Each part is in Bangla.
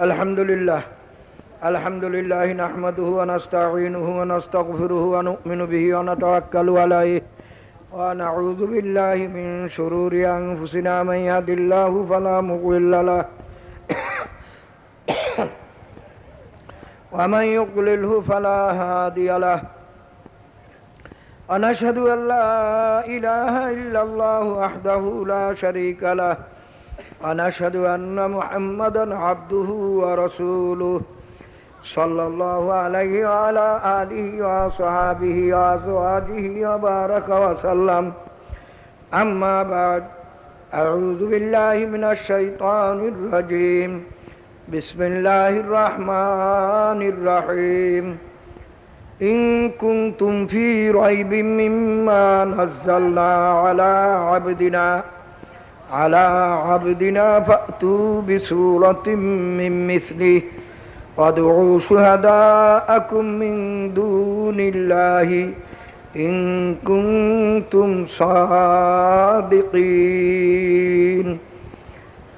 الحمد لله الحمد لله نحمده ونستعينه ونستغفره ونؤمن به ونتوكل عليه ونعوذ بالله من شرور أنفسنا من يهد الله فلا مضل له ومن يضلله فلا هادي له ونشهد أن لا إله إلا الله وحده لا شريك له ونشهد أن محمدا عبده ورسوله صلى الله عليه وعلى آله وصحابه وأزواجه وبارك وسلم. أما بعد أعوذ بالله من الشيطان الرجيم. بسم الله الرحمن الرحيم. إن كنتم في ريب مما نزلنا على عبدنا على عبدنا فأتوا بسورة من مثله. وادعوا شهداءكم من دون الله إن كنتم صادقين.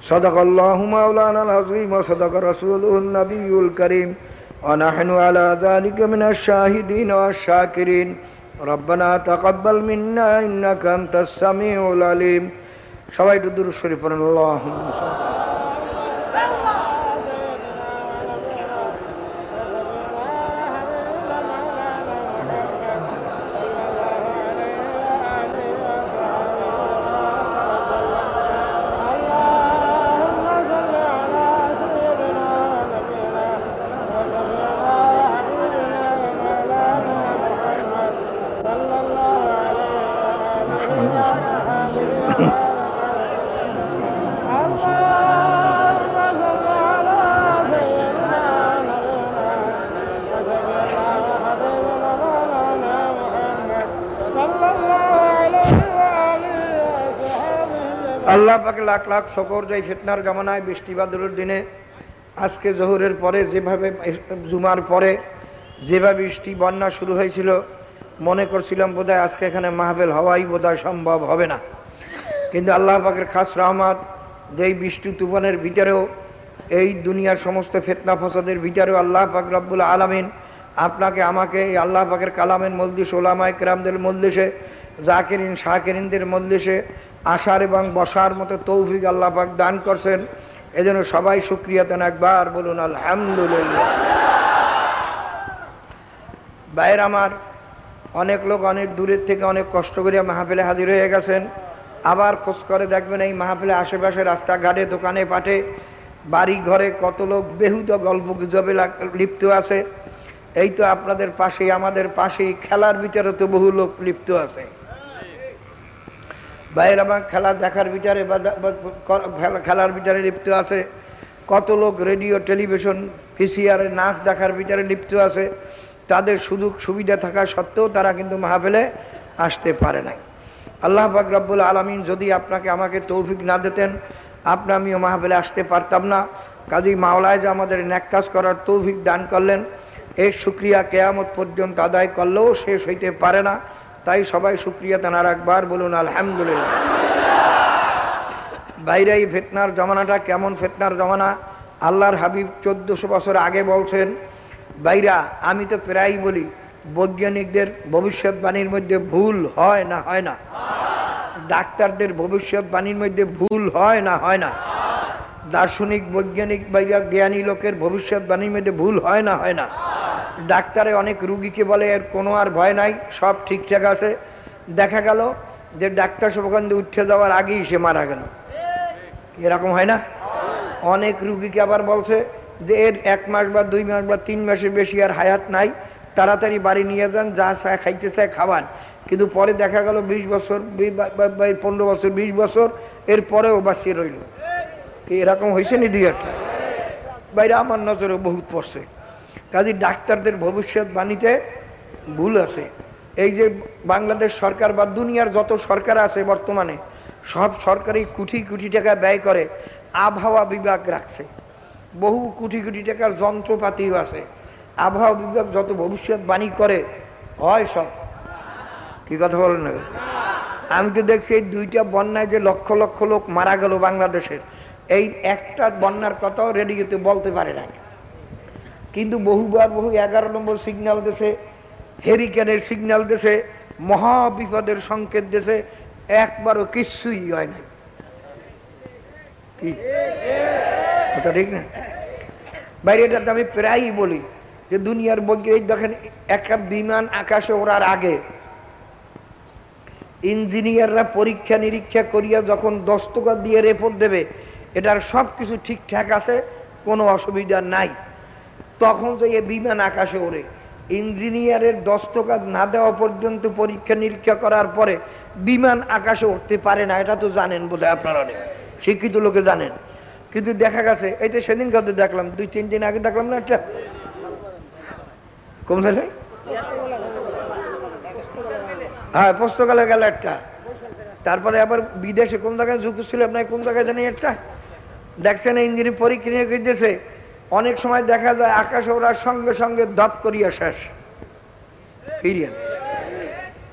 صدق الله مولانا العظيم وصدق رسوله النبي الكريم. ونحن على ذلك من الشاهدين والشاكرين. ربنا تقبل منا إنك أنت السميع العليم. সবাই একটু দূর শরীফ পড়েন আল্লাহ পাকে লাখ লাখ শকর যাই ফেতনার জমানায়, বৃষ্টি বাদলের দিনে। আজকে জহুরের পরে যেভাবে, জুমার পরে যেভাবে বৃষ্টি, বন্যা শুরু হয়েছিল, মনে করছিলাম বোধহয় আজকে এখানে মাহবেল হওয়াই বোধহয় সম্ভব হবে না। কিন্তু আল্লাহ পাকের খাস রহমত যে এই বৃষ্টি তুফানের ভিতরেও, এই দুনিয়ার সমস্ত ফেতনা ফসাদের ভিতরেও আল্লাহ পাক রব্বুল আলমিন আপনাকে, আমাকে, এই আল্লাহ পাকের কালামের মলদিস ওলামায় কেরামদের মলদিসে জাকেরিন শাহকেরিনদের মলদিসে আসার এবং বসার মতো তৌফিক আল্লাহ পাক দান করছেন। এজন্য সবাই সুক্রিয়া দেন একবার, বলুন আলহামদুলিল্লাহ। বাইর আমার, অনেক লোক অনেক দূরের থেকে অনেক কষ্ট করে মাহফিলে হাজির হয়ে গেছেন। আবার খোঁজ করে দেখবেন এই মাহফিলে আশেপাশে রাস্তাঘাটে, দোকানে পাঠে বাড়ি ঘরে কত লোক বেহুদ গল্প গুজবে লিপ্ত আছে। এই তো আপনাদের পাশেই, আমাদের পাশেই, খেলার ভিতরে তো বহু লোক লিপ্ত আছে। বাইরে আমার খেলা দেখার বিচারে বা খেলার বিচারে লিপ্ত আছে। কত লোক রেডিও, টেলিভিশন পিসিআর নাচ দেখার বিচারে লিপ্ত আছে। তাদের সুযোগ সুবিধা থাকা সত্ত্বেও তারা কিন্তু মাহফিলে আসতে পারে নাই। আল্লাহ রব্বুল আলমিন যদি আপনাকে আমাকে তৌফিক না দিতেন, আপনি আমিও মাহফিলে আসতে পারতাম না। কাজী মাওলায় যে আমাদের ন্যাক কাজ করার তৌফিক দান করলেন, এর সুক্রিয়া কেয়ামত পর্যন্ত আদায় করলেও শেষ হইতে পারে না। তাই সবাই সুক্রিয়া তানার একবার বলুন, আলহামদুলিল্লাহ। বাইরে এই ফেতনার জমানাটা কেমন ফেতনার জমানা? আল্লাহর হাবিব চোদ্দশো বছর আগে বলছেন, বাইরা, আমি তো প্রায় বলি, বৈজ্ঞানিকদের ভবিষ্যৎবাণীর মধ্যে ভুল হয় না হয় না। ডাক্তারদের ভবিষ্যৎবাণীর মধ্যে ভুল হয় না হয় না। দার্শনিক, বৈজ্ঞানিক বাইরা জ্ঞানী লোকের ভবিষ্যৎবাণীর মধ্যে ভুল হয় না হয় না। ডাক্তারে অনেক রুগীকে বলে, এর কোনো আর ভয় নাই, সব ঠিকঠাক আছে। দেখা গেল যে ডাক্তার সব ওখান দিয়ে উঠে যাওয়ার আগেই সে মারা গেল। এরকম হয় না? অনেক রুগীকে আবার বলছে যে, এর এক মাস বা দুই মাস বা তিন মাসের বেশি আর হায়াত নাই, তাড়াতাড়ি বাড়ি নিয়ে যান, যা চায় খাইতে চায় খাবার কিন্তু পরে দেখা গেল বিশ বছর পনেরো বছর, বিশ বছর, এর পরেও বাঁচিয়ে রইল। এরকম হয়েছে নি দুই একটা বাইরে আমার নজরে বহুত পড়ছে। কাজী ডাক্তারদের ভবিষ্যৎবাণীতে ভুল আছে। এই যে বাংলাদেশ সরকার বা দুনিয়ার যত সরকার আছে বর্তমানে, সব সরকারি কোটি কোটি টাকা ব্যয় করে, আবহাওয়া বিভাগ রাখছে। বহু কোটি কোটি টাকার যন্ত্রপাতিও আছে। আবহাওয়া বিভাগ যত ভবিষ্যৎবাণী করে, হয় সব। কি কথা বলেন আমি তো দেখছি এই দুইটা বন্যায় যে লক্ষ লক্ষ লোক মারা গেল বাংলাদেশের। এই একটা বন্যার কথাও রেডিওতে বলতে পারে না কিন্তু বহুবার বহু এগারো নম্বর সিগন্যাল দেশে হেরিকেনের সিগন্যাল দেশে মহাবিপদের সংকেত দেশে একবারও কিচ্ছুই হয় না কি? ঠিক না? বাইরে এটাতে আমি প্রায়ই বলি যে দুনিয়ার বৈজ্ঞানিক দেখেন একটা বিমান আকাশে ওড়ার আগে ইঞ্জিনিয়াররা পরীক্ষা নিরীক্ষা করিয়া যখন দস্তকত দিয়ে রেপোর্ট দেবে, এটার সব কিছু ঠিকঠাক আছে, কোনো অসুবিধা নাই। তখন যে এ বিমান আকাশে ওড়ে। ইঞ্জিনিয়ারের দস্তকাত না দেওয়া পর্যন্ত পরীক্ষা নিরীক্ষা করার পরে বিমান আকাশে উঠতে পারে না, এটা তো জানেন বোধ হয় আপনারা অনেক। শিক্ষিত লোকে জানেন। কিন্তু দেখা গেছে, এই তো সেদিন কত দেখলাম, দুই, তিন দিন আগে দেখলাম না একটা? জায়গায়? হ্যাঁ পুস্তকালে গেল একটা। তারপরে আবার বিদেশে কোন জায়গায় ঝুঁকু ছিল আপনার কোন জায়গায় জানি একটা? দেখছেন ইঞ্জিনিয়ার পরীক্ষা নিয়ে গেছে অনেক সময় দেখা যায় আকাশ ওড়ার সঙ্গে সঙ্গে দপ করিয়া শেষ।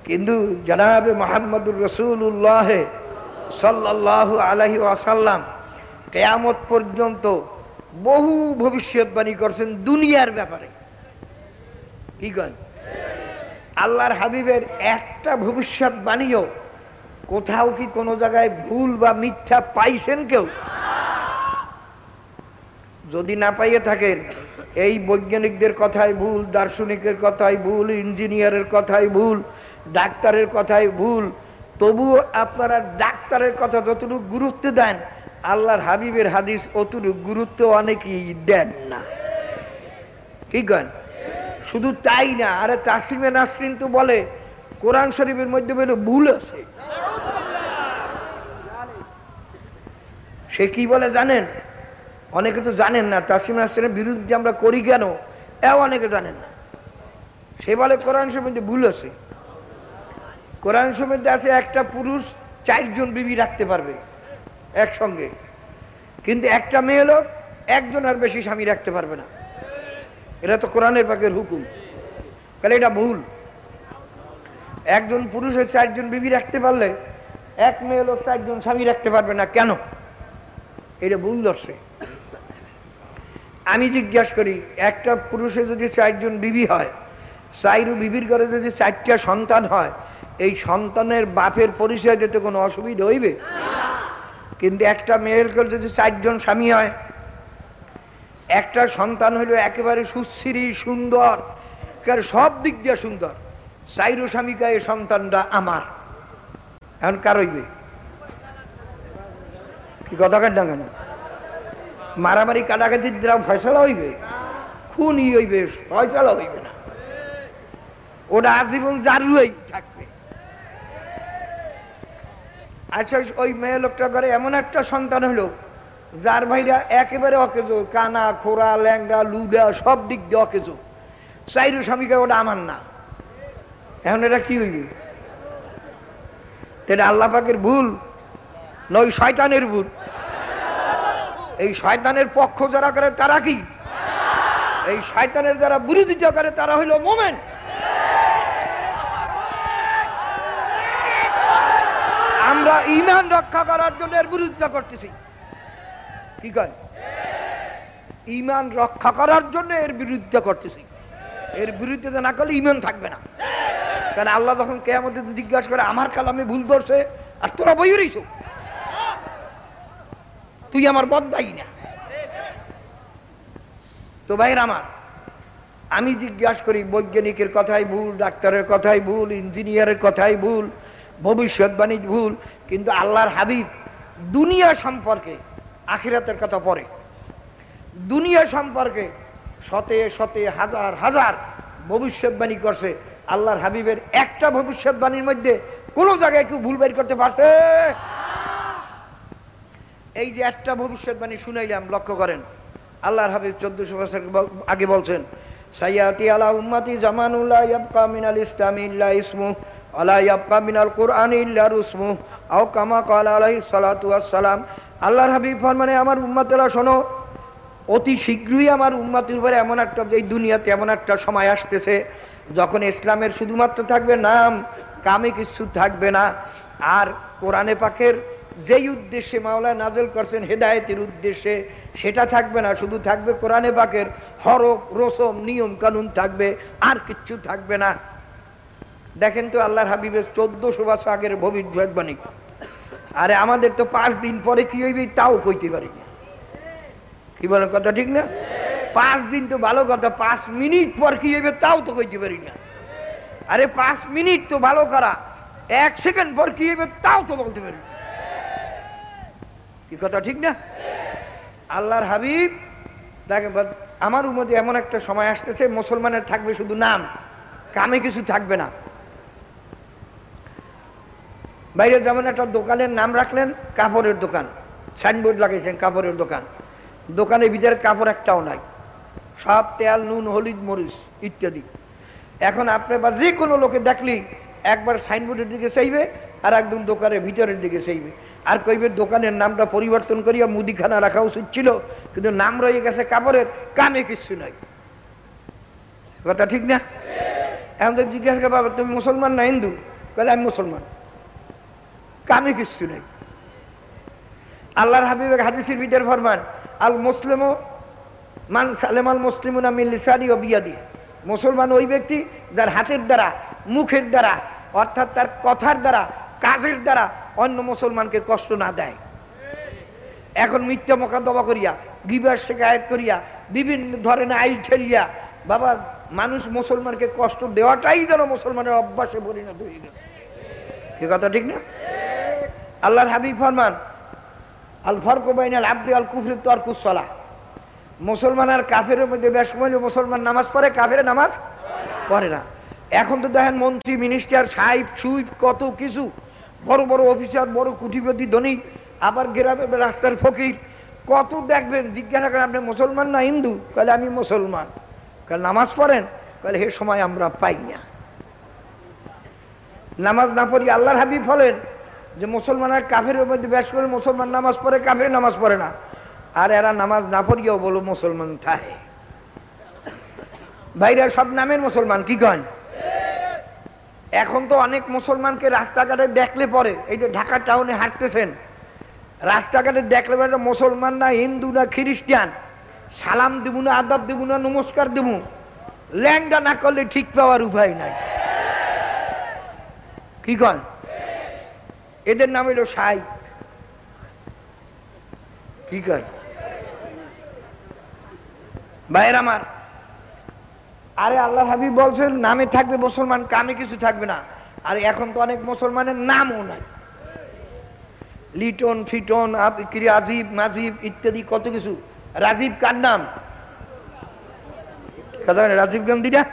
কিন্তু জানাবে মোহাম্মদুর রসুল্লাহ সাল্লাহ আলহি আসাল্লাম কেয়ামত পর্যন্ত বহু ভবিষ্যৎবাণী করছেন দুনিয়ার ব্যাপারে। কি কন? আল্লাহর হাবিবের একটা ভবিষ্যৎবাণীও কোথাও কি কোনো জায়গায় ভুল বা মিথ্যা পাইছেন কেউ? যদি না পাইয়ে থাকেন, এই বৈজ্ঞানিকদের কথাই ভুল, দার্শনিকের কথাই ভুল, ইঞ্জিনিয়ারের কথাই ভুল, ডাক্তারের কথাই ভুল, তবুও আপনারা ডাক্তারের কথা যতটুকু গুরুত্ব দেন, আল্লাহর হাবিবের হাদিস অতটুকু গুরুত্ব অনেকেই দেন না। কি কন? শুধু তাই না, আরে তাসিমে নাসরিন তো বলে, কোরআন শরীফের মধ্যে বলে ভুল আছে। সে কি বলে জানেন? অনেকে তো জানেন না, তাসিম নাসরিনের বিরুদ্ধে আমরা করি কেন? এও অনেকে জানেন না। সে বলে কোরআন শরীফের ভুল আছে। কোরআন শরীফের আছে একটা পুরুষ চারজন বিবি রাখতে পারবে একসঙ্গে। কিন্তু একটা মেয়ে লোক একজন আর বেশি স্বামী রাখতে পারবে না। এটা তো কোরআনের পাকের হুকুম। তাহলে এটা ভুল। একজন পুরুষের চারজন বিবি রাখতে পারলে এক মেয়ে লোক চারজন স্বামী রাখতে পারবে না। কেন? এটা ভুল দর্শে। আমি জিজ্ঞাসা করি, একটা পুরুষে যদি চারজন বিবি হয়, চাইরু বিবির ঘরে যদি চারটা সন্তান হয়, এই সন্তানের বাপের পরিচয় দিতে কোনো অসুবিধা হইবে? কিন্তু একটা মেয়ের ঘরে যদি চারজন স্বামী হয়, একটা সন্তান হলো একেবারে সুশ্রী, সুন্দর সব দিক দিয়ে সুন্দর। চাইরু স্বামীকা, এই সন্তানটা আমার। এখন কার হইবে? কি কথা কাট কেন? মারামারি কাটাকাটি দ্বারা ফয়সলা হইবে। খুনই হইবে, ফয়সলা হইবে না। ওটা আজীবন জারুই থাকবে। আচ্ছা ওই মেয়ে লোকটা করে এমন একটা সন্তান হলো, যার ভাইরা একেবারে অকেজো, কানা খোরা ল্যাংড়া লুদা সব দিক দিয়ে অকেজো। চাইরু স্বামীকে ওটা আমার না। এখন এটা কি হইবে? এটা আল্লাহ পাকের ভুল, নয় শয়তানের ভুল। এই শয়তানের পক্ষ যারা করে, তারা কি? এই শয়তানের যারা বিরোধিতা করে, তারা হইল মোমেন্ট আমরা ইমান রক্ষা করার জন্য এর বিরোধিতা করতেছি। কি কয়? ইমান রক্ষা করার জন্য এর বিরোধিতা করতেছি। এর বিরুদ্ধে না করলে ইমান থাকবে না। কারণ আল্লাহ যখন কে আমাদের জিজ্ঞাসা করে, আমার কালামে ভুল ধরছে, আর তোরা বই রইছ? তুই আমার বদাই না। তো ভাইয়ের আমার, আমি জিজ্ঞাসা করি, বৈজ্ঞানিকের কথাই ভুল, ডাক্তারের কথাই ভুল, ইঞ্জিনিয়ারের কথাই ভুল, ভবিষ্যৎবাণী ভুল, কিন্তু আল্লাহর হাবিব দুনিয়া সম্পর্কে আখিরাতের কথা পরে দুনিয়া সম্পর্কে শতে শতে হাজার হাজার ভবিষ্যৎবাণী করছে। আল্লাহর হাবিবের একটা ভবিষ্যৎবাণীর মধ্যে কোনো জায়গায় কেউ ভুল বের করতে পারছে? এই যে একটা ভবিষ্যৎবাণী শুনাইলাম, লক্ষ্য করেন। আল্লাহর হাবিব চোদ্দশো বছর আগে বলছেন, সাইয়াতি আলা ইসমু আলা কুরআন রুসমু আও আল্লাহর হাবিব ফরমানে, আমার উম্মতেরা শোনো, অতি শীঘ্রই আমার উম্মাতের উপরে এমন একটা, এই দুনিয়াতে এমন একটা সময় আসতেছে, যখন ইসলামের শুধুমাত্র থাকবে নাম, কামে কিছু থাকবে না, আর কোরআনে পাখের যেই উদ্দেশ্যে মাওলা নাজল করছেন হেদায়েতের উদ্দেশ্যে, সেটা থাকবে না, শুধু থাকবে কোরআনে পাকের হরফ, রসম, নিয়ম, কানুন থাকবে, আর কিচ্ছু থাকবে না। দেখেন তো আল্লাহর হাবিবের চোদ্দশো বছর আগের ভবিষ্যৎবাণী আরে আমাদের তো পাঁচ দিন পরে কি হইবে, তাও কইতে পারি কি বলেন, কথা ঠিক না? পাঁচ দিন তো ভালো কথা, পাঁচ মিনিট পর কি হইবে, তাও তো কইতে পারি না। আরে পাঁচ মিনিট তো ভালো করা, এক সেকেন্ড পর কি হইবে, তাও তো বলতে পারি। কি কথা, ঠিক না? আল্লাহর হাবিব, দেখেন আমার মধ্যে এমন একটা সময় আসতেছে, মুসলমানের থাকবে শুধু নাম, কামে কিছু থাকবে না। বাইরে যেমন একটা দোকানের নাম রাখলেন, কাপড়ের দোকান। সাইনবোর্ড লাগিয়েছেন, কাপড়ের দোকান। দোকানের ভিতরে কাপড় একটাও নাই। সব তেল, নুন, হলুদ, মরিচ, ইত্যাদি। এখন আপনি বা যে কোনো লোকে দেখলি একবার সাইনবোর্ডের দিকে চাইবে আর একদম দোকানের ভিতরের দিকে চাইবে। আর কইবে, দোকানের নামটা পরিবর্তন করিয়া মুদিখানা রাখা উচিত ছিল কিন্তু নাম রয়ে গেছে কাপড়ের, কামে কিছু নাই। কথা ঠিক না? এখন তো জিজ্ঞাসা বাবা, তুমি মুসলমান না হিন্দু? বলে আমি মুসলমান। কামে কিচ্ছু নেই। আল্লাহর হাবিবের হাদিসের ভিতর ফরমান, আল মুসলিম মান সালেমাল মুসলিম মিল লিসানি ও বিয়াদি। মুসলমান ওই ব্যক্তি যার হাতের দ্বারা, মুখের দ্বারা, অর্থাৎ তার কথার দ্বারা, কাজের দ্বারা অন্য মুসলমানকে কষ্ট না দেয়। এখন মিথ্যা মোকাদ্দমা করিয়া, গিবার শেখায়ত করিয়া, বিভিন্ন ধরনের আইল ঠেলিয়া, বাবা, মানুষ মুসলমানকে কষ্ট দেওয়াটাই যেন মুসলমানের অভ্যাসে পরিণত হয়ে গেছে। কথা, ঠিক না? আল্লাহর হাবিব ফরমান, আল ফরক বাইনাল আব্দি আল কুফরি তরকুসলা মুসলমান আর কাফের মধ্যে বেশ মুসলমান নামাজ পড়ে, কাফের নামাজ পড়ে না। এখন তো দেখেন মন্ত্রী, মিনিস্টার, সাহেব সুইপ কত কিছু। বড় বড় অফিসার, বড় কুটিপতি, ধনী। আবার গ্রামে রাস্তার ফকির। কত দেখবেন, জিজ্ঞাসা করেন, আপনি মুসলমান না হিন্দু? তাহলে আমি মুসলমান। কাল নামাজ পড়েন? তাহলে সে সময় আমরা পাই না। নামাজ না পড়ি আল্লাহর হাবিব বলেন যে, মুসলমান আর কাফের মধ্যে ব্যাস করে মুসলমান নামাজ পড়ে, কাফের নামাজ পড়ে না। আর এরা নামাজ না পড়িয়াও বলো, মুসলমান থাকে ভাইরা সব নামের মুসলমান, কি কন? এখন তো অনেক মুসলমানকে রাস্তাঘাটে দেখলে পরে, এই যে ঢাকা টাউনে হাঁটতেছেন, রাস্তাঘাটে দেখলে পরে মুসলমান না হিন্দু না খ্রিস্টান, সালাম দেবো না, আদাব দেবো না, নমস্কার দেবো, ল্যাংডা না করলে ঠিক পাওয়ার উপায় নাই। কি কন? এদের নাম হলো সাই। কি কর ভাইয়ের আমার। আরে আল্লাহ হাবিব বলছেন, নামে থাকবে মুসলমান, কামে কিছু থাকবে না। আর এখন তো অনেক মুসলমানের নামও নাই। লিটন, ফিটন রাজীব মাজিব ইত্যাদি কত কিছু। রাজীব কার নাম? রাজীব গান্ধী না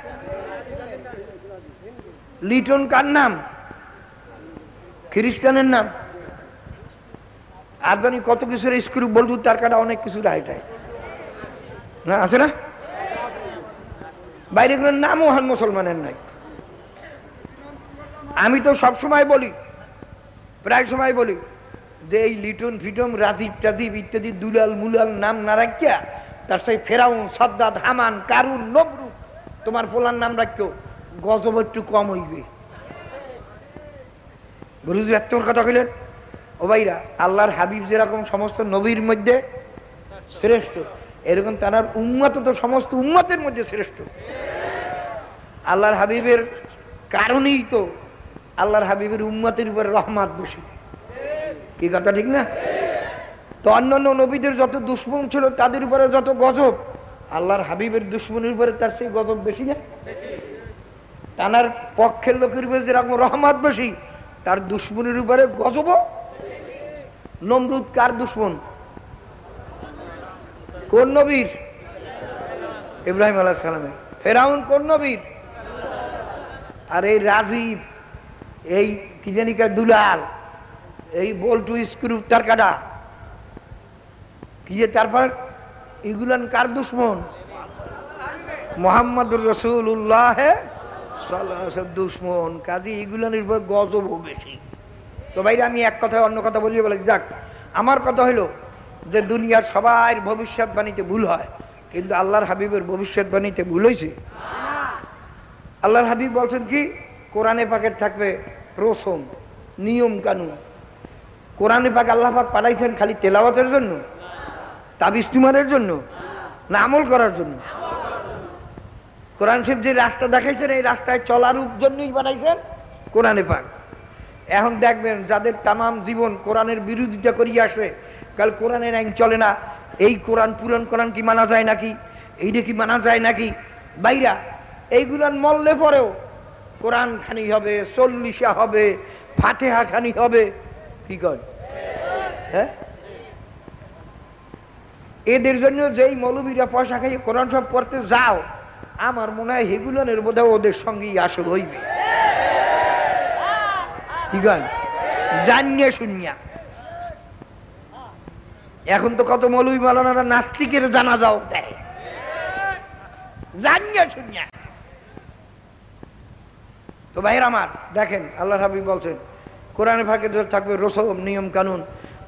লিটন কার নাম? খ্রিস্টানের নাম? আর জানি কত কিছুর স্ক্রু বলব তার কাটা অনেক কিছু রাইটায় না, আছে না? বাইরে কোনো নামও হন মুসলমানের নাই। আমি তো সব সময় বলি, প্রায় সময় বলি, যে এই লিটন ফিটন রাজীব টাজীব ইত্যাদি দুলাল মুলাল নাম না রাখিয়া, তার সেই ফেরাউন সদ্দাদ হামান, কারুন, নবরু, তোমার পোলার নাম রাখিও, গজব একটু কম হইবে। গুরুজি এত কথা কইলেন? ও ভাইরা, আল্লাহর হাবিব যেরকম সমস্ত নবীর মধ্যে শ্রেষ্ঠ এরকম তার উম্মত তো সমস্ত উম্মতের মধ্যে শ্রেষ্ঠ। আল্লাহর হাবিবের কারণেই তো আল্লাহর হাবিবের উম্মতের উপর রহমাত বসে। কি কথা ঠিক না? তো অন্যান্য নবীদের যত দুশ্মন ছিল, তাদের উপরে যত গজব, আল্লাহর হাবিবের দুশ্মনের উপরে তার সেই গজব বেশি না? তানার পক্ষের লোকের উপরে যেরকম রহমত বেশি, তার দুশ্মনের উপরে গজব নমরুদ কার দুশ্মন? কোন নবীর? ইব্রাহিম আলাহ সালামের ফেরাউন কোন নবীর? আর এই রাজীব, এই কি জানি কার দুলাল, এই বল্টু স্ক্রু তার কাটা কি যে তারপর এগুলান কার দুশ্মন? মোহাম্মদুর রসুল্লাহ দুশ্মন। কাজী এগুলানের উপর গজব বেশি। তো বাইরে আমি এক কথায় অন্য কথা বলিয়ে বলে, যাক, আমার কথা হলো যে দুনিয়ার সবাই ভবিষ্যৎবাণীতে ভুল হয়, কিন্তু আল্লাহর হাবিবের ভবিষ্যৎবাণীতে ভুল হয়েছে। আল্লাহর হাবিব বলছেন কি, কোরআনে পাকের থাকবে রসম নিয়ম কানুন। কোরআনে পাক আল্লাহ পাক পাঠাইছেন খালি তেলাওয়াতের জন্য, তাবিজ তুমারের জন্য, না আমল করার জন্য? কোরআন শিব যে রাস্তা দেখাইছেন, এই রাস্তায় চলার জন্যই বানাইছেন কোরআনে পাক। এখন দেখবেন যাদের তামাম জীবন কোরআনের বিরোধিতা করিয়ে আসে কাল কোরআনের আইন চলে না। এই কোরআন পুরান কোরআন কি মানা যায় নাকি? এইটা কি মানা যায় নাকি? বাইরা এইগুলান মল্লে পরেও কোরআন খানি হবে, চল্লিশা হবে, ফাতেহা খানি হবে। কি কর হ্যাঁ? এদের জন্য যেই মৌলবীরা পয়সা খাইয়ে কোরআন সব পড়তে যাও, আমার মনে হয় হেগুলনের বোধ ওদের সঙ্গেই আসল হইবে। কি গান জানিয়ে শুনিয়া। এখন তো কত মৌলবী মালানারা নাস্তিকের জানা যাও দেয়। জানিয়ে শুনিয়া। তো ভাইয়ের আমার, দেখেন, আল্লাহ হাবিব বলছেন কোরআনে ফাঁকে থাকবে রসম, নিয়ম কানুন।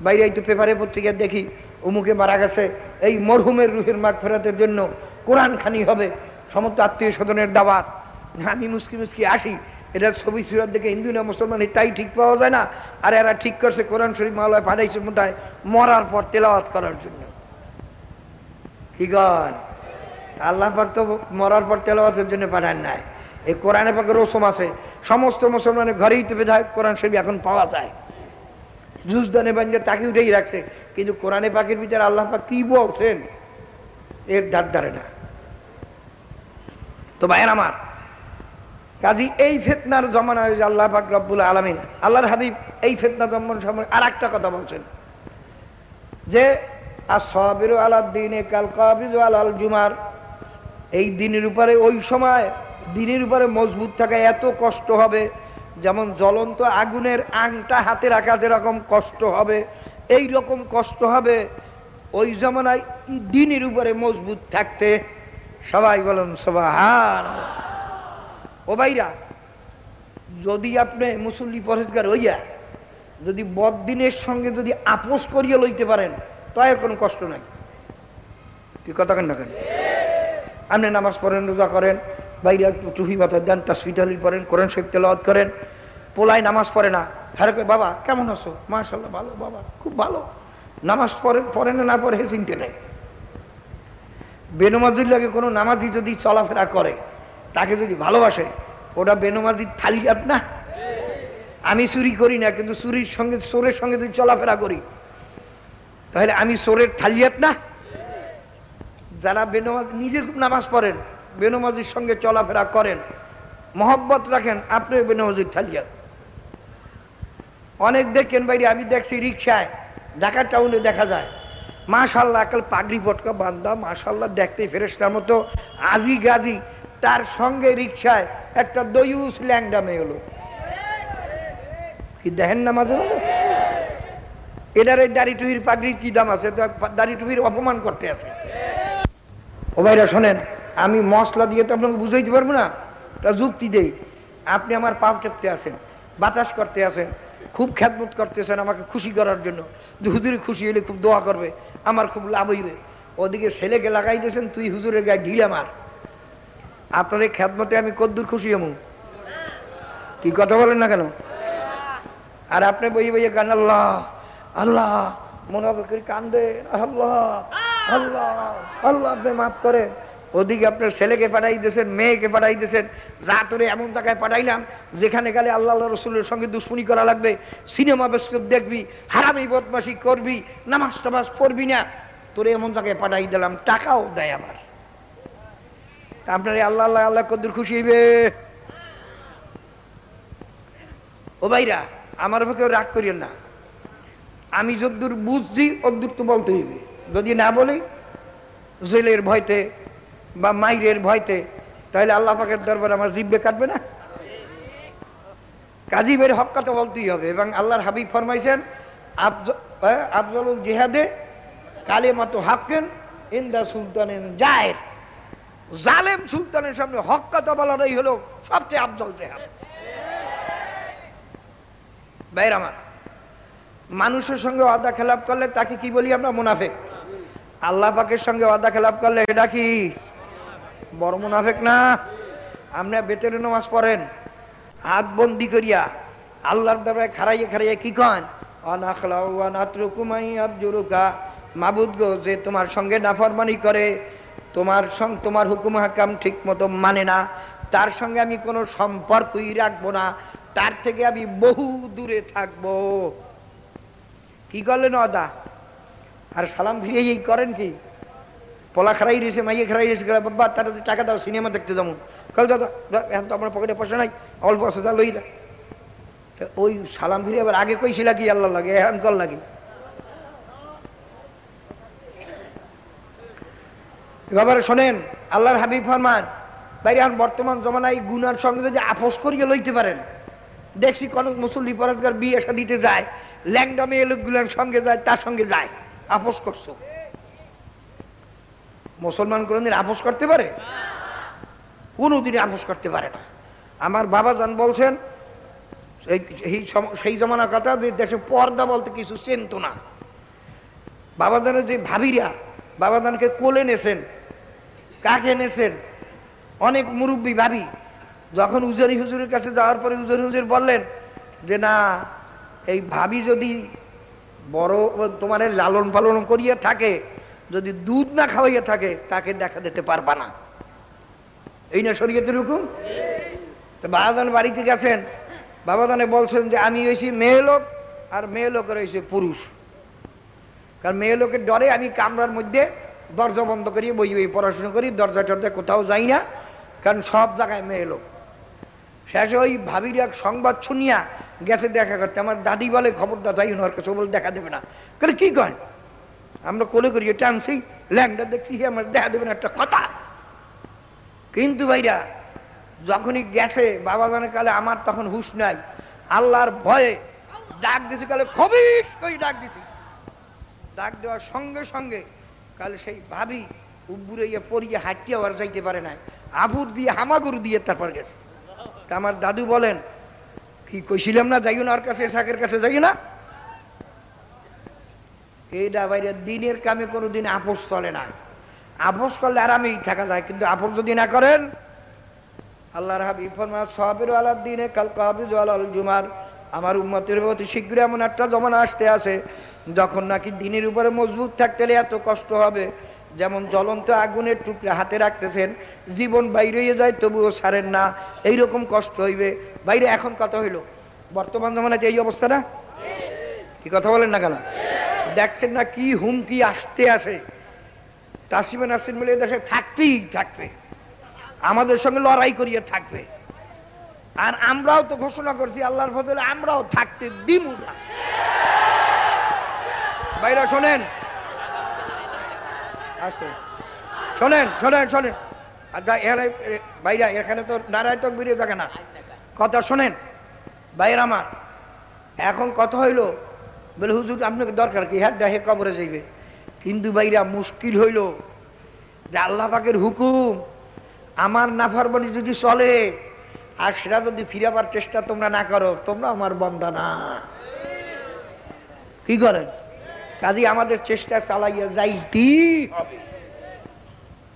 বাইরে তো পেপারে পত্রিকায় দেখি, অমুকে মারা গেছে, এই মরহুমের রুহের মাঠ ফেরাতের জন্য কোরআন খানি হবে, সমস্ত আত্মীয় স্বজনের দাবাত আমি মুসকি মুসকি আসি এটা ছবি সুরাত দেখে হিন্দু না মুসলমান তাই ঠিক পাওয়া যায় না। আর এরা ঠিক করছে কোরআন শরীফ মাওলায় পাঠাইছে মোটায় মরার পর তেলাওয়াত করার জন্য। কি গন আল্লাহ তো মরার পর তেলাওয়াতের জন্য পাঠান নাই। এই কোরআনে পাকে রসম আছে। সমস্ত মুসলমানের ঘরেই তো বিধায়ক কোরআন শরীফ এখন পাওয়া যায়। জুজদানে বাঞ্জে তাকে উঠেই রাখছে। কিন্তু কোরআনে পাকের ভিতরে আল্লাহ পাক কি বলছেন? এর ধার ধারে না। তো ভাইয়ের আমার কাজী, এই ফেতনার জমানা হয়েছে আল্লাহ পাক রব্বুল আলমিন, আল্লাহর হাবিব এই ফেতনা জন্মন সময় আর একটা কথা বলছেন। যে আর সবির আলাদ দিনে কাল কবির আলাল জুমার, এই দিনের উপরে, ওই সময় দিনের উপরে মজবুত থাকা এত কষ্ট হবে, যেমন জ্বলন্ত আগুনের আংটা হাতে রাখা যেরকম কষ্ট হবে, এই রকম কষ্ট হবে, ওই জমানায় দিনের উপরে মজবুত থাকতে সবাই বলেন সবাই ও ভাইরা, যদি আপনি মুসল্লি পরেজগার হইয়া যদি বদিনের সঙ্গে যদি আপোষ করিয়া লইতে পারেন তাই কোনো কষ্ট নাই। কি কথা কেন না কেন? আপনি নামাজ পড়েন, রোজা করেন, বাইরে একটু টুফি বাতা দেন তাসফিটালি পড়েন, কোরআন শরীফ তেলাওয়াত করেন, পোলায় নামাজ পড়ে না হ্যাঁ বাবা, কেমন আছো? মাশাল্লাহ ভালো বাবা, খুব ভালো। নামাজ পড়ে পড়ে না না পড়ে চিনতে নেই বেনমাজির লাগে কোনো নামাজি যদি চলাফেরা করে তাকে যদি ভালোবাসে, ওটা বেনমাজির থালিয়াত না। আমি চুরি করি না, কিন্তু চুরির সঙ্গে, চোরের সঙ্গে যদি চলাফেরা করি, তাহলে আমি চোরের থালিয়াত না। যারা বেনমাজ, নিজে নামাজ পড়েন, বেনমাজির সঙ্গে চলাফেরা করেন, মহব্বত রাখেন আপনি বেনমাজির থালিয়াত অনেক দেখেন বাইরে, আমি দেখছি রিক্সায় ঢাকা টাউনে দেখা যায়। মাশাল্লাহ একাল পাগড়ি পটকা বান্দা, মাশাল্লাহ দেখতে ফেরেস্তার মতো, আজি গাজি। তার সঙ্গে রিক্সায় একটা দয়ুস ল্যাংডা মেয়ে হলো। কি দেখেন না মাঝে মাঝে? এটার এই দাড়ি টুহির পাগড়ির কি দাম আছে? দাড়ি টুহির অপমান করতে আছে। ও ভাইরা শোনেন, আমি মশলা দিয়ে তো আপনাকে বুঝাইতে পারব না। তা যুক্তি দেই, আপনি আমার পাপ টেপতে আসেন বাতাস করতে আসেন খুব খ্যাতমত করতেছেন আমাকে খুশি করার জন্য। হুজুরে খুশি হলে খুব দোয়া করবে, আমার খুব লাভ হইবে। ওদিকে ছেলেকে লাগাই দিয়েছেন, তুই হুজুরের গায়ে ঢিলে মার। আপনার এই খ্যাতমতে আমি কদ্দুর খুশি হমু। কি কথা বলেন না কেন? আর আপনি বই বইয়ে গান, আল্লাহ আল্লাহ, মনে হবে কান্দে? আল্লাহ আল্লাহ আল্লাহ, আপনি মাফ করে ওদিকে আপনার ছেলেকে পাঠাই দিয়েছেন, মেয়েকে পাঠাই দিয়েছেন যা তোরে এমন জায়গায় পাঠাইলাম, যেখানে গেলে আল্লাহ রসুলের সঙ্গে দুশ্মনী করা লাগবে। সিনেমা বেস্কপ দেখবি, হারামি বদমাসি করবি, নামাজ টামাজ পড়বি না। তোরে এমন জায়গায় পাঠাই দিলাম, টাকাও দেয় আবার আপনার আল্লাহ আল্লাহ আল্লাহ কদ্দুর খুশি হইবে। ও ভাইরা, আমার কেউ রাগ করিয়েন না। আমি যদ্দূর বুঝছি, অদ্দূর তো বলতে হইবে। যদি না বলি জেলের ভয়তে বা মাইরের ভয়তে, তাহলে আল্লাহ পাকের দরবার আমার জিব্বে কাটবে না? কাজীবের হক কথা বলতেই হবে, এবং আল্লাহর হাবিব ফরমাইছেন আফজলুল জিহাদে কালে মতো হাক্কেন ইন্দা সুলতানের জায়ের। জালেম সুলতানের সামনে হক কথা হলো সবচেয়ে আফজল জেহাদ বাইর আমার, মানুষের সঙ্গে ওয়াদা খেলাপ করলে তাকে কি বলি আমরা মুনাফেক? আল্লাহ পাকের সঙ্গে ওয়াদা খেলাপ করলে এটা কি? বড় মুনাফেক না? আপনি বেতনে নামাজ পড়েন, হাত বন্দি করিয়া আল্লাহর দরবারে খারাইয়ে খারাইয়ে কি কন? আবজুরুকা। মাবুদ গো, যে তোমার সঙ্গে নাফরমানি করে তোমার সঙ্গে তোমার হুকুম হাকাম ঠিক মতো মানে না। তার সঙ্গে আমি কোনো সম্পর্কই রাখব না। তার থেকে আমি বহু দূরে থাকব। কি করলেন অদা? আর সালাম ফিরে এই করেন কি? পলা খারাই রয়েছে, মাইয়ে খারাই রয়েছে বাবা, তার টাকা দাও, সিনেমা দেখতে যাব। কাল দাদা এখন তো আমার পকেটে পয়সা নাই, অল্প যা লই তো ওই সালাম ফিরে আবার আগে কইছিল কি আল্লাহ লাগে? এখন কল লাগে। এবার শোনেন, আল্লাহর হাবিব ফরমান, বাইরে এখন বর্তমান জমানায় গুনার সঙ্গে যদি আপোষ করিয়ে লইতে পারেন, দেখছি কোন মুসল্লি পরস্কার বিয়ে আসা দিতে যায় ল্যাংডা মেয়ে লোকগুলোর সঙ্গে যায়, তার সঙ্গে যায়, আপোষ করছ। মুসলমান কোনদিন আপোষ করতে পারে? কোনোদিনই আপোষ করতে পারে না। আমার বাবা যান বলছেন সেই জমানার কথা দেশে পর্দা বলতে কিছু চিনত না। বাবাজানের যে ভাবিরা বাবাজানকে কোলে নেছেন কাকে নেছেন। অনেক মুরব্বী ভাবি যখন উজারি হুজুরের কাছে যাওয়ার পরে উজারি হুজুর বললেন যে, না, এই ভাবি যদি বড় তোমার লালন পালন করিয়া থাকে, যদি দুধ না খাওয়াইয়া থাকে, তাকে দেখা দিতে পারবা না। এই না শরীয়তের হুকুম? তো বাবাদান বাড়িতে গেছেন। বাবাদানে বলছেন যে, আমি হয়েছি মেয়ে লোক আর মেয়ে লোকের হয়েছে পুরুষ। কারণ মেয়ে লোকের ডরে আমি কামরার মধ্যে দরজা বন্ধ করি, বই বই পড়াশোনা করি, দরজা টরজা কোথাও যাই না, কারণ সব জায়গায় মেয়ে লোক। শেষে ওই ভাবির এক সংবাদ শুনিয়া গেছে দেখা করতে। আমার দাদি বলে খবরটা তাই ওনার কাছে বলে দেখা দেবে না। কারণ কি কয় আমরা কোলে করি, এটা আনছি ল্যাংটা দেখছি আমার দেখা দেবে না, একটা কথা। কিন্তু ভাইরা, যখনই গেছে, বাবা জানে কালে আমার তখন হুশ নাই। আল্লাহর ভয়ে ডাক দিছি, কালে খবিস কই ডাক দিছি। ডাক দেওয়ার সঙ্গে সঙ্গে কালে সেই ভাবি উব্বুরে ইয়ে পড়িয়ে হাঁটিয়ে আর যাইতে পারে না আবুর দিয়ে, হামাগুর দিয়ে তারপর গেছে। তা আমার দাদু বলেন, কি কইছিলাম না যাইও না ওর কাছে, শাকের কাছে যাইও না? এইটা বাইরে দিনের কামে কোনোদিন আপোষ চলে না। আপোষ করলে আরামেই থাকা যায়, কিন্তু আপোষ যদি না করেন আল্লাহ হাবিব ফরমা সাহাবির আলার দিনে কাল কাবিজ আলাল জুমার। আমার উম্মতের অতি শীঘ্র এমন একটা জমানা আসতে আছে যখন নাকি দিনের উপরে মজবুত থাকতে এত কষ্ট হবে, যেমন জ্বলন্ত আগুনের টুকরা হাতে রাখতেছেন, জীবন বাইরে যায় তবুও সারেন না, এইরকম কষ্ট হইবে। বাইরে এখন কথা হইল? বর্তমান জমানাতে এই অবস্থা না কি কথা বলেন না কেন? দেখছেন না কি হুমকি আসতে আসে তাসিমে নাসির মিলে দেশে থাকতেই থাকবে। আমাদের সঙ্গে লড়াই করিয়ে থাকবে। আর আমরাও তো ঘোষণা করছি, আল্লাহর ফজলে আমরাও থাকতে দিমু না। বাইরা, শোনেন। আসে। শোনেন শোনেন শোনেন। বাইরা, এখানে তো নারায় তো বেরিয়ে থাকে না। কথা শোনেন, বাইর আমার। এখন কথা হইল, বলে, হুজুর, আপনাকে দরকার কি? হ্যাঁ ডাহে কবরে যাইবে। কিন্তু বাইরা, মুশকিল হইল যে আল্লাহ পাকের হুকুম, আমার নাফারবানি যদি চলে, আর সেটা যদি ফিরাবার চেষ্টা তোমরা না করো, তোমরা আমার বন্দা না। কি করেন? কাজে আমাদের চেষ্টা চালাইয়া যাইতে।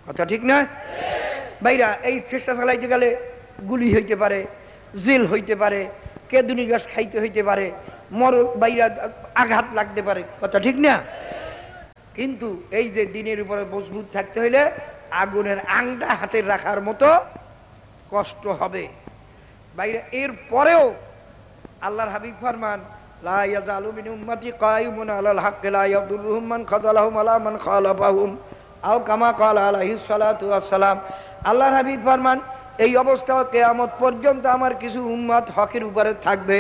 কথা ঠিক না? ভাইরা এই চেষ্টা চালাইতে গেলে গুলি হইতে পারে জেল হইতে পারে কেদুনি গাছ খাইতে হইতে পারে মর বাইরা আঘাত লাগতে পারে। কথা ঠিক না? কিন্তু এই যে দিনের উপরে মজবুত থাকতে হইলে আগুনের আংটা হাতে রাখার মতো কষ্ট হবে। বাইরে এর পরেও আল্লাহর হাবিব ফরমান لا يزال من أمتي قائمون على الحق لا يضرهم من خذلهم ولا من خالفهم أو كما قال عليه الصلاة والسلام আল্লাহর হাবিব ফরমান এই অবস্থা কেয়ামত পর্যন্ত আমার কিছু উম্মত হকের উপরে থাকবে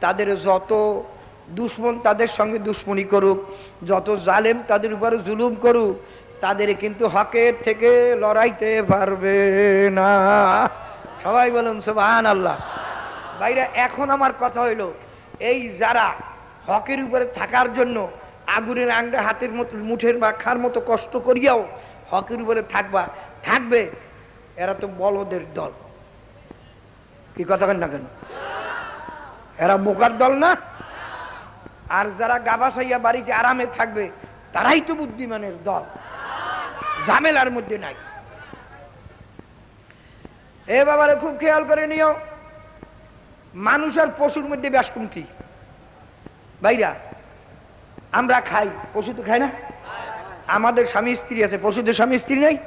তাদের যত দুশ্মন তাদের সঙ্গে দুশ্মনী করুক যত জালেম তাদের উপরে জুলুম করুক তাদের কিন্তু হকের থেকে লড়াইতে পারবে না সবাই বলুন সুবহান আল্লাহ বাইরে এখন আমার কথা হইলো এই যারা হকের উপরে থাকার জন্য আগুনের আংটা হাতের মতো, মুঠের বা খার মতো কষ্ট করিয়াও হকের উপরে থাকবা, থাকবে, এরা তো বলদের দল। কি কথা কেন না কেন? এরা বোকার দল না? আর যারা গাবাসাইয়া বাড়িতে আরামে থাকবে, তারাই তো বুদ্ধিমানের দল। ঝামেলার মধ্যে নাই। এ বাবারে খুব খেয়াল করে নিও মানুষ আর পশুর মধ্যে ব্যাস কি? ভাইরা, আমরা খাই, পশু তো খাই না? আমাদের স্বামী স্ত্রী আছে, পশুদের স্বামী স্ত্রী নেই?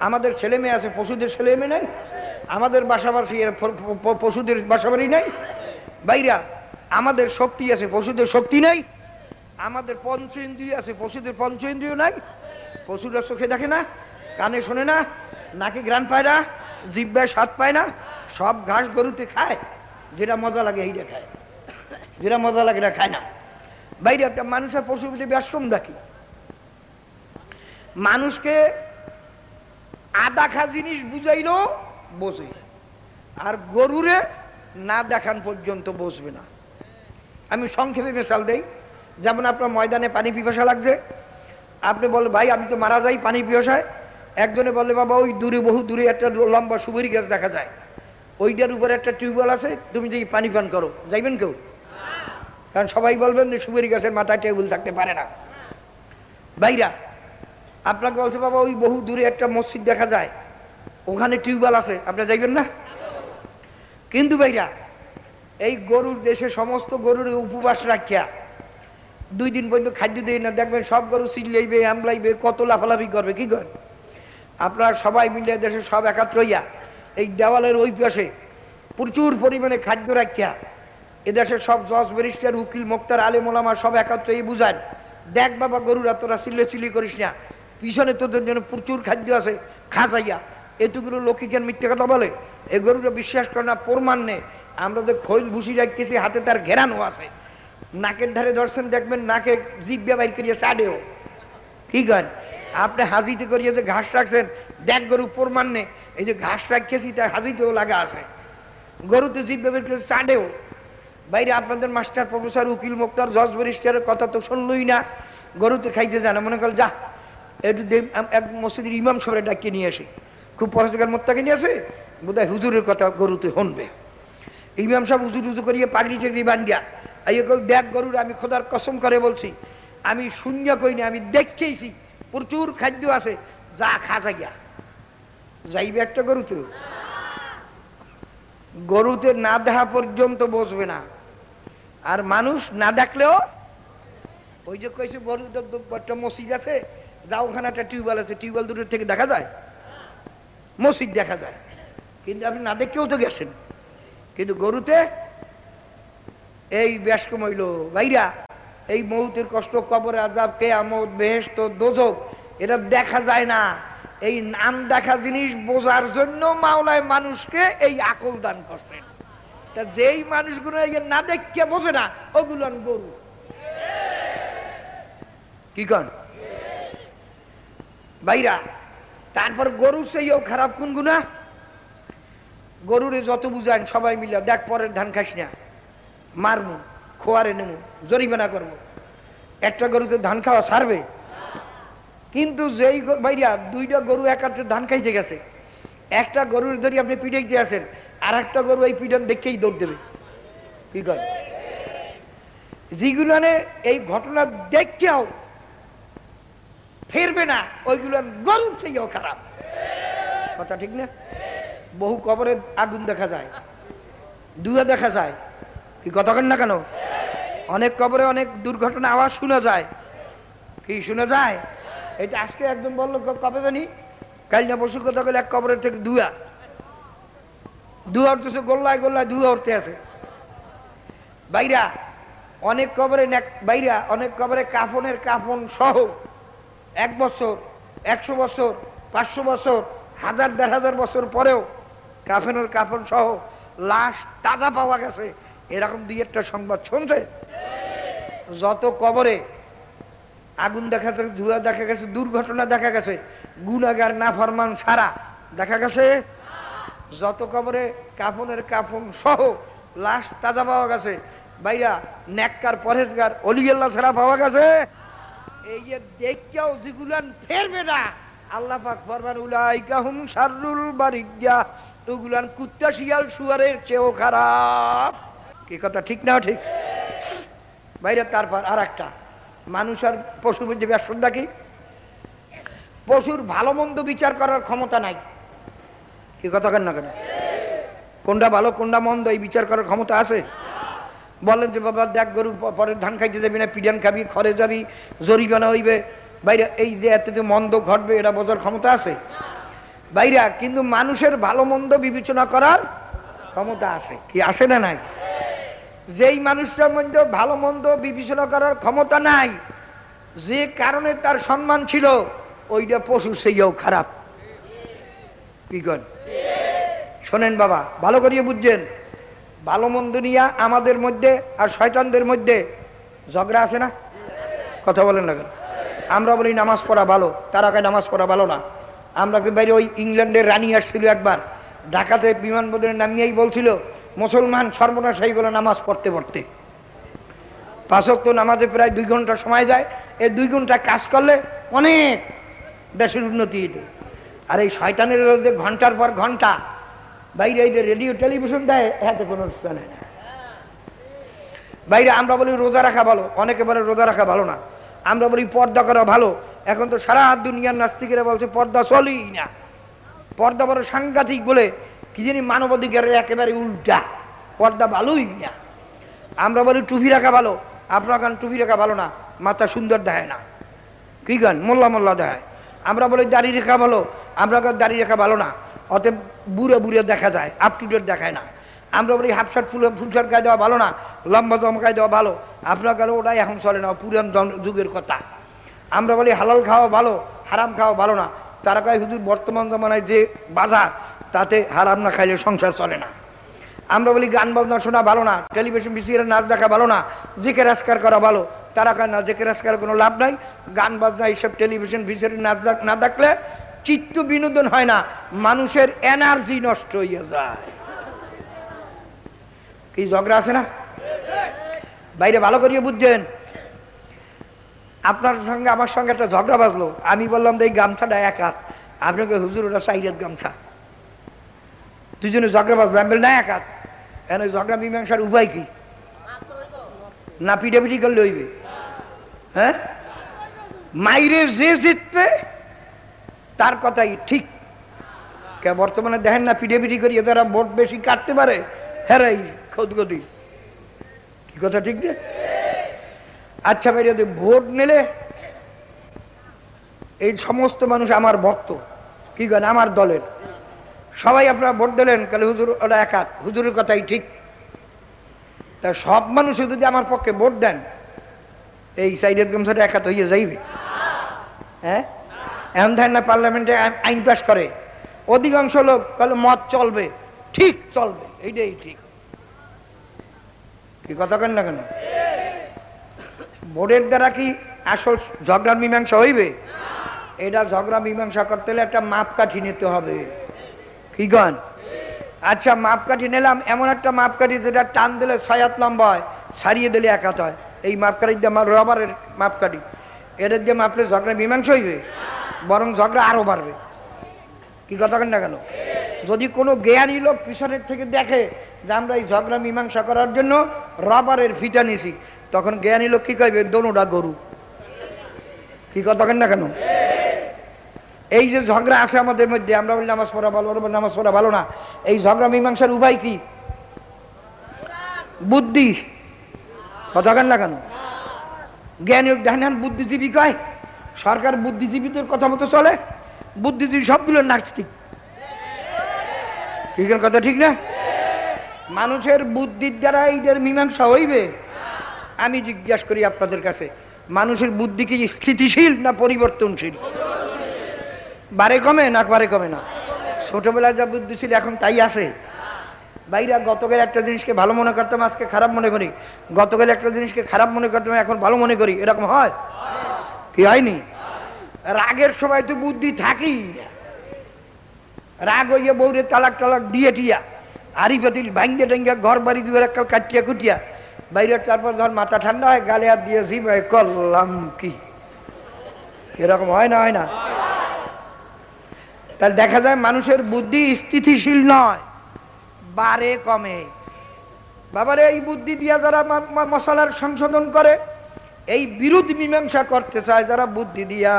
আমাদের ছেলে মেয়ে আছে, পশুদের ছেলে মেয়ে নেই? আমাদের বাসাবাসী পশুদের বাসাবাড়ি নেই? বাইরা আমাদের শক্তি আছে, পশুদের শক্তি নেই? আমাদের পঞ্চ ইন্দ্রিয় আছে, পশুদের পঞ্চ ইন্দ্রিয় নাই? পশুরা চোখে দেখে না? কানে শোনে না? নাকে গ্রান পায় না? জিব্বায় স্বাদ পায় না? সব ঘাস গরুতে খায়। যেটা মজা লাগে এইটা খায়। যেটা মজা লাগে এটা খায় না। বাইরে একটা মানুষের পশু প্রতি ব্যাশ্রম রাখি মানুষকে আদা খা জিনিস বুঝাইলো, বোঝে। আর গরুরে না দেখান পর্যন্ত বসবে না। আমি সংক্ষেপে মেশাল দেই। যেমন আপনার ময়দানে পানি পিপাসা লাগছে। আপনি বলে ভাই, আমি তো মারা যাই পানি পিপাসায়। একজনে বলে, বাবা, ওই দূরে, বহু দূরে একটা লম্বা সুবরি গাছ দেখা যায়। ওইটার উপরে একটা টিউবওয়েল আছে, তুমি যে পানি পান করো, যাইবেন কেউ? কারণ সবাই বলবেন যে সুবরি গাছের মাথায় টেবিল থাকতে পারে না। বাইরা আপনাকে বলছে, বাবা, ওই বহু দূরে একটা মসজিদ দেখা যায়, ওখানে টিউবওয়েল আছে, আপনি যাইবেন না? কিন্তু ভাইরা, এই গরুর দেশে সমস্ত গরুর উপবাস রাখিয়া, দুই দিন পর্যন্ত খাদ্য দিয়ে না, দেখবেন সব গরু চিল্লাইবে, আমলাইবে, কত লাফালাফি করবে, কি কর আপনার সবাই মিলে দেশে সব একাত্র হইয়া এই দেওয়ালের ওই পাশে প্রচুর পরিমাণে খাদ্য রাখিয়া এদেশের সব জজ ব্যারিস্টার, উকিল, মোক্তার আলে মোলামা সব একাত্র এই বুঝান, দেখ বাবা গরুরা, তোরা চিল্লে চিল্লি করিস না। পিছনে তোদের জন্য প্রচুর খাদ্য আছে, খা যাইয়া। এটুকুলো লোকে কেন মিথ্যে কথা বলে। এই গরুটা বিশ্বাস করে না, প্রমাণ নেই আমরা তো খৈল ভুসি রাখতেছি, হাতে তার ঘেরানো আছে। নাকের ধারে ধরছেন, দেখবেন নাকে জিব্বা বাইর করিয়ে চাডেও কি কর আপনি হাজিতে করিয়ে যে ঘাস রাখছেন, দেখ গরু, প্রমাণ নেই এই যে ঘাস রাখিয়েছি, তার হাজিতেও লাগা আছে। গরুতে জিব্বা বের করে চাডেও বাইরে আপনাদের মাস্টার প্রফেসর উকিল মুক্তার জজ ব্যারিস্টারের কথা তো শুনলই না। গরুতে খাইতে জানা মনে কর যা, একটু এক মসজিদের ইমাম সবাই ডাকিয়ে নিয়ে আসে। খুব পরেশগার মোত্তাকে নিয়ে আসে? বোধ হুজুরের কথা গরুতে শুনবে। ইমাম সাহেব উজু উজু করিয়ে পাগড়ি টেগড়ি বান্ডিয়া এই দেখ গরুর, আমি খোদার কসম করে বলছি, আমি শূন্য কইনি আমি দেখেইছি প্রচুর খাদ্য আছে, যা খা গিয়া যাইবে একটা গরুতে? গরুতে না দেখা পর্যন্ত বসবে না। আর মানুষ না দেখলেও, ওই যে কইছে বড় একটা মসজিদ আছে যা ওখানে একটা টিউবওয়েল আছে, টিউবওয়েল দূরের থেকে দেখা যায়? মসজিদ দেখা যায়। কিন্তু আপনি না দেখেও তো গেছেন। কিন্তু গরুতে এই ব্যাসকম হইল ভাইরা, এই মৌতের কষ্ট কবরে আজাব কেয়ামত বেহেস্ত দোজক, এটা দেখা যায় না। এই নাম দেখা জিনিস বোঝার জন্য মাওলায় মানুষকে এই আকল দান করছেন। তা যেই মানুষগুলো না দেখে বোঝে না, ওগুলো গরু। কি কন? ভাইরা, তারপর গরু সেইও খারাপ কোন গুণা গরুরে যত বুঝান সবাই মিলে, দেখ পরের ধান খাস না। মারমু, খোয়ারে নেমু, জরিমানা করব একটা গরুতে ধান খাওয়া সারবে? কিন্তু যেই ভাইরা দুইটা গরু একাত্রে ধান খাইতে গেছে। একটা গরুর ধরি আপনি পিটাইতে আসেন আর একটা গরু এই পিটন দেখেই দৌড় দেবে। কি করে যেগুলো এই ঘটনা দেখেও ফেরবে না ওইগুলো গরুর থেকেও খারাপ। কথা ঠিক না? বহু কবরে আগুন দেখা যায়, দুয়া দেখা যায়। কি কথা না কেন? অনেক কবরে অনেক দুর্ঘটনা আওয়াজ শোনা যায়। কি শোনা যায়? এটা আজকে একদম বলল কবে জানি? কাল না পশুর কথা বলে এক কবরের থেকে দুয়া। দুয়া উঠতেছে, গোল্লায় গোল্লায় দুয়া উঠতে আছে। বাইরা, অনেক কবরে বাইরা, অনেক কবরে কাফনের কাফন সহ এক বছর, একশো বছর, পাঁচশো বছর, হাজার দেড় হাজার বছর পরেও কাফনের কাফন সহ লাশ তাজা পাওয়া গেছে। এরকম দুই একটা সংবাদ শুনছে? যত কবরে আগুন দেখা গেছে, ধুয়া দেখা গেছে, দুর্ঘটনা দেখা গেছে। গুনাগার না ফরমান সারা। দেখা গেছে? যত কবরে কাফনের কাফন সহ লাশ তাজা পাওয়া গেছে, বাইরা নেককার পরেশগার অলিগেল্লা ছাড়া পাওয়া গেছে? এই যে দেখেও যেগুলান ফেরবে না। আল্লাহ পাক ফরমান, উলাইকা শাররুল বারিজ্ঞা ওগুলান কুত্তা শিয়াল শুয়ারের চেয়েও খারাপ। কি কথা, ঠিক না ঠিক? বাইরে তারপর আর একটা মানুষ আর পশুর মধ্যে ব্যস্তটা কি? পশুর ভালো মন্দ বিচার করার ক্ষমতা নাই। কি কথা কেন না কেন? কোনটা ভালো, কোনটা মন্দ এই বিচার করার ক্ষমতা আছে? বলেন যে বাবা, দেখ গরু প- পরে ধান খাইতে যাবি না, পিডান খাবি খরে যাবি, জরিমানা হইবে। বাইরে এই যে এত যে মন্দ ঘটবে, এটা বোঝার ক্ষমতা আছে? বাইরা, কিন্তু মানুষের ভালো মন্দ বিবেচনা করার ক্ষমতা আছে। কি আছে না নাই? যেই মানুষটার মধ্যে ভালো মন্দ বিবেচনা করার ক্ষমতা নাই, যে কারণে তার সম্মান ছিল, ওইটা পশু সেইও খারাপ। কি কন? শোনেন বাবা, ভালো করিয়ে বুঝছেন, ভালো মন্দ নিয়া আমাদের মধ্যে আর শয়তানদের মধ্যে ঝগড়া আছে না? কথা বলেন না কেন? আমরা বলি নামাজ পড়া ভালো, তারা কয় নামাজ পড়া ভালো না। আমরা কি বাইরে ওই ইংল্যান্ডের রানী আসছিল একবার, ঢাকাতে বিমানবন্দরে নামিয়েই বলছিল মুসলমান সর্বনাশ হয়ে গেল নামাজ পড়তে পড়তে। পাঁচক তো নামাজে প্রায় দুই ঘণ্টা সময় যায়। এই দুই ঘণ্টা কাজ করলে অনেক দেশের উন্নতি হইতে। আর এই শয়তানের যে ঘণ্টার পর ঘণ্টা বাইরে এই যে রেডিও টেলিভিশন দেয় হাতে কোনো শোনে বাইরে আমরা বলি রোজা রাখা ভালো, অনেকে বলে রোজা রাখা ভালো না। আমরা বলি পর্দা করা ভালো। এখন তো সারা দুনিয়ার নাস্তিকেরা বলছে, পর্দা চলেই না। পর্দা বড় সাংঘাতিক বলে কি জানি মানবাধিকারের একেবারে উল্টা। পর্দা ভালোই না। আমরা বলি, টুপি রাখা ভালো। আপনার গান টুপি রাখা ভালো না, মাথা সুন্দর দেয় না। কি গান? মোল্লা মোল্লা দেয় আমরা বলি, দাড়ি রেখা ভালো। আমরা গান দাড়ি রেখা ভালো না, অতএব বুড়ে বুড়ে দেখা যায় আপ টু ডেট দেখায় না। আমরা বলি, half shirt, full full shirt গায়ে দেওয়া ভালো না, লম্বা জমকায় দেওয়া ভালো। আপনার কাছে ওটাই এখন চলে না, পুরান যুগের কথা। আমরা বলি, হালাল খাওয়া ভালো, হারাম খাওয়া ভালো না। তারা কয় হুজুর বর্তমান জমানায় যে বাজার তাতে হারাম না খাইলে সংসার চলে না। আমরা বলি গান বাজনা শোনা ভালো না টেলিভিশন বিসিএর নাচ দেখা ভালো না জেকে রাস্কার করা ভালো, তারা কয়, না জেকে রাস্কার কোনো লাভ নাই। গান বাজনা, এইসব টেলিভিশন বিসিএর নাচ না দেখলে চিত্ত বিনোদন হয় না, মানুষের এনার্জি নষ্ট হয়ে যায়। কি ঝগড়া আছে না? বাইরে ভালো করিয়ে বুঝছেন? আপনার সঙ্গে, আমার সঙ্গে একটা ঝগড়া বাজলো। আমি বললাম যে এই গামছাটা এক হাত। আপনাকে হুজুর, ওটা সাইরের গামছা। দুজনে ঝগড়া বাজলো আমি বললাম, না এক এখন ঝগড়া মীমাংসার উপায় কি? না পিটাপিটি করলে হইবে। হ্যাঁ? মাইরে যে জিতবে তার কথাই ঠিক। কে বর্তমানে দেখেন না পিটাপিটি করি তারা ভোট বেশি কাটতে পারে হেরাই খোদগতি। কথা ঠিক যে আচ্ছা ভাই যদি ভোট নিলে এই সমস্ত মানুষ আমার ভক্ত। কি কেন আমার দলের। সবাই আপনারা ভোট দিলেন কালে হুজুর ওরা একাত। হুজুরের কথাই ঠিক। তা সব মানুষ যদি আমার পক্ষে ভোট দেন, এই সাইডের গামছাটা একাত হইয়া যাইবে। হ্যাঁ? এমন ধরেন না পার্লামেন্টে আইন- পাস করে, অধিকাংশ লোক কালে মত চলবে, ঠিক চলবে, এইটাই ঠিক। কি কথা কেন না কেন? ভোটের দ্বারা কি আসল ঝগড়ার মীমাংসা হইবে? এটা ঝগড়া মীমাংসা করতে হলে একটা মাপকাঠি নিতে হবে। কি গান? আচ্ছা মাপকাঠি নিলাম, এমন একটা মাপকাঠি যেটা টান দিলে ছয় হাত লম্বা হয়, সারিয়ে দিলে এক হাত হয়। এই মাপকাঠি দিয়ে আমার রবারের মাপকাঠি। এদের দিয়ে মাপলে ঝগড়া মীমাংসা হইবে, বরং ঝগড়া আরও বাড়বে। কি কথা কেন না কেন? যদি কোনো জ্ঞানী লোক পিছনের থেকে দেখে যে আমরা এই ঝগড়া মীমাংসা করার জন্য রবারের ফিটা নিছি, তখন জ্ঞানী লোক কি কইবে? দোনোটা গরু। কি কথা কেন না কেন? এই যে ঝগড়া আছে আমাদের মধ্যে, আমরা বলি নামাজ পড়া ভালো নামাজ পড়া ভালো না। এই ঝগড়া মীমাংসার উপায় কি? বুদ্ধি। কথা কেন না জ্ঞানী বুদ্ধিজীবী কয়? সরকার বুদ্ধিজীবীদের কথা মতো চলে, বুদ্ধিজীবী সবগুলো নাস্তিক ঠিক। কথা ঠিক না? মানুষের বুদ্ধির দ্বারা এইটার মীমাংসা হইবে? আমি জিজ্ঞাসা করি আপনাদের কাছে, মানুষের বুদ্ধি কি স্থিতিশীল না পরিবর্তনশীল? বারে কমে না বারে কমে না? ছোটবেলায় যা বুদ্ধি ছিল, এখন তাই আসে। বাইরে গতকাল একটা জিনিসকে ভালো মনে করতাম, আজকে খারাপ মনে করি। গতকাল একটা জিনিসকে খারাপ মনে করতাম, এখন ভালো মনে করি। এরকম হয়? কি হয়নি? রাগের সময় তো বুদ্ধি থাকেই রাগ হইয়া বৌরে তালাক টালাক দিয়ে টিয়া। আরি পাতিল ভাঙ্গে টাঙ্গে ঘর বাড়ি দুয়ার একটা কাটিয়া কুটিয়া। বাইরে তারপর ধর মাথা ঠান্ডা হয়, গালে দিয়েছি ভাই করলাম কি? এরকম হয় না হয় না? তাহলে দেখা যায় মানুষের বুদ্ধি স্থিতিশীল নয় বারে কমে। বাবারে, এই বুদ্ধি দিয়া যারা মশলার সংশোধন করে, এই বিরোধ মীমাংসা করতে চায় যারা বুদ্ধি দিয়া,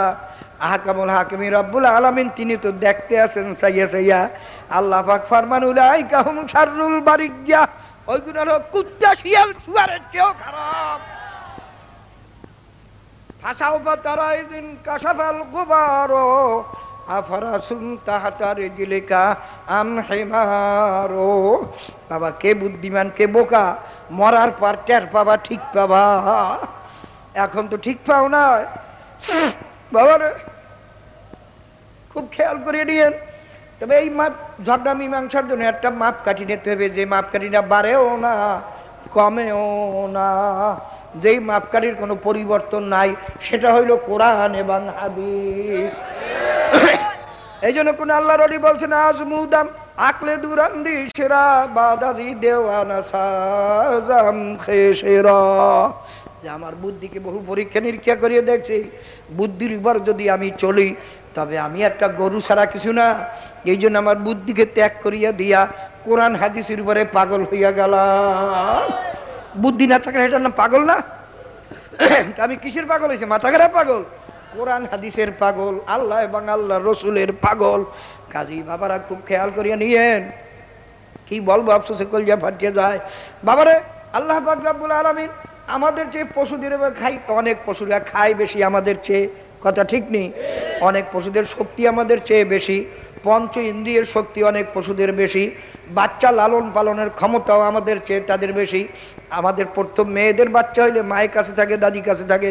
আহকামুল হাকিমি রব্বুল আলামিন, তিনি তো দেখতে আছেন সাইয়া সাইয়া। আল্লাহ পাক ফরমান উলাই কাহুম শাররুল বারিজ্ঞা ওইগুলো হলো কুত্তা, শিয়াল, সুয়ারের চেয়েও খারাপ। ফাঁসাও বা তারা কাসাফাল গোবারো আফারাসুন তাহাতার জিলিকা আম হেমারো বাবা, কে বুদ্ধিমান, কে বোকা? মরার পর টের পাবা, ঠিক পাবা। এখন তো ঠিক পাও না। বাবারে খুব খেয়াল করে নিয়েন। তবে এই মাপ, ঝগড়া, মীমাংসার জন্য একটা মাপ কাঠি নিতে হবে। যে মাপ কাঠিটা বাড়েও না, কমেও না। যেই মাপকাঠির কোনো পরিবর্তন নাই, সেটা হইল কোরআন এবং হাদিস। এই জন্য কোন আল্লাহর অলি বলছেন, আজ মুদাম, আকলে দুরান্দি, সেরা বাদাদি দেওয়ানা, সাজাম, খেসেরা। যে আমার বুদ্ধিকে বহু পরীক্ষা নিরীক্ষা করিয়ে দেখছি, বুদ্ধির উপর যদি আমি চলি, তবে আমি একটা গরু ছাড়া কিছু না। এই জন্য আমার বুদ্ধিকে ত্যাগ করিয়া দিয়া কোরআন, হাদিসের উপরে পাগল হইয়া গেলাম। বুদ্ধি না থাকলে এটা না পাগল না? আমি কিসের পাগল হয়েছে? মাথা খারাপ পাগল? কোরআন, হাদিসের পাগল, আল্লাহ এবং আল্লাহ রসুলের পাগল। কাজী বাবারা খুব খেয়াল করিয়া নিয়েন। কি বলব আফসোসে কলজা ফাটিয়ে যায়। বাবারে, আল্লাহ বাকরাবুল আলমিন আমাদের চেয়ে পশুদের খাই, অনেক পশুরা খায় বেশি আমাদের চেয়ে। কথা ঠিক নেই? অনেক পশুদের শক্তি আমাদের চেয়ে বেশি। পঞ্চ ইন্দ্রিয়ের শক্তি অনেক পশুদের বেশি। বাচ্চা লালন পালনের ক্ষমতাও আমাদের চেয়ে তাদের বেশি। আমাদের প্রথম মেয়েদের বাচ্চা হইলে মায়ের কাছে থাকে দাদি কাছে থাকে,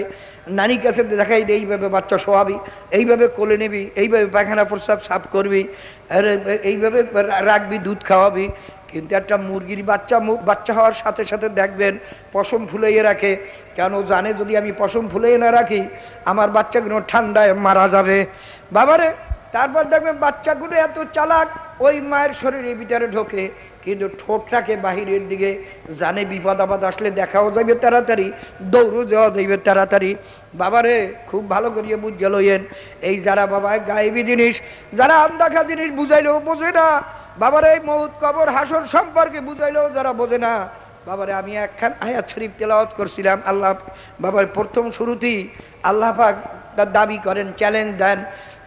নানির কাছে দেখাই এইভাবে বাচ্চা শোয়াবি, এইভাবে কোলে নিবি, এইভাবে পায়খানা প্রস্রাব সাফ করবি এইভাবে রাখবি, দুধ খাওয়াবি। কিন্তু একটা মুরগির বাচ্চা বাচ্চা হওয়ার সাথে সাথে দেখবেন পশম ফুলাইয়ে রাখে। কেন জানে যদি আমি পশম ফুলাইয়ে না রাখি, আমার বাচ্চাগুলো ঠান্ডায় মারা যাবে। বাবারে তারপর দেখবেন বাচ্চাগুলো এত চালাক, ওই মায়ের শরীরের ভিতরে ঢোকে, কিন্তু ঠোঁটটাকে বাহিরের দিকে জানে বিপদ আপদ আসলে দেখাও যাইবে তাড়াতাড়ি, দৌড়ও যাওয়া যাইবে তাড়াতাড়ি। বাবারে, খুব ভালো করিয়ে বুঝে লইয়েন, এই যারা বাবা গায়েবী জিনিস, যারা আমদাখা জিনিস বুঝাইলেও বোঝে না, বাবার, এই মৌত কবর হাসর সম্পর্কে বুঝাইলেও যারা বোঝে না। বাবারে, আমি একখান আয়াত শরীফ তেলাওয়াত করছিলাম, আল্লাহ, বাবার প্রথম শুরুতেই আল্লাহ পাক তার দাবি করেন চ্যালেঞ্জ দেন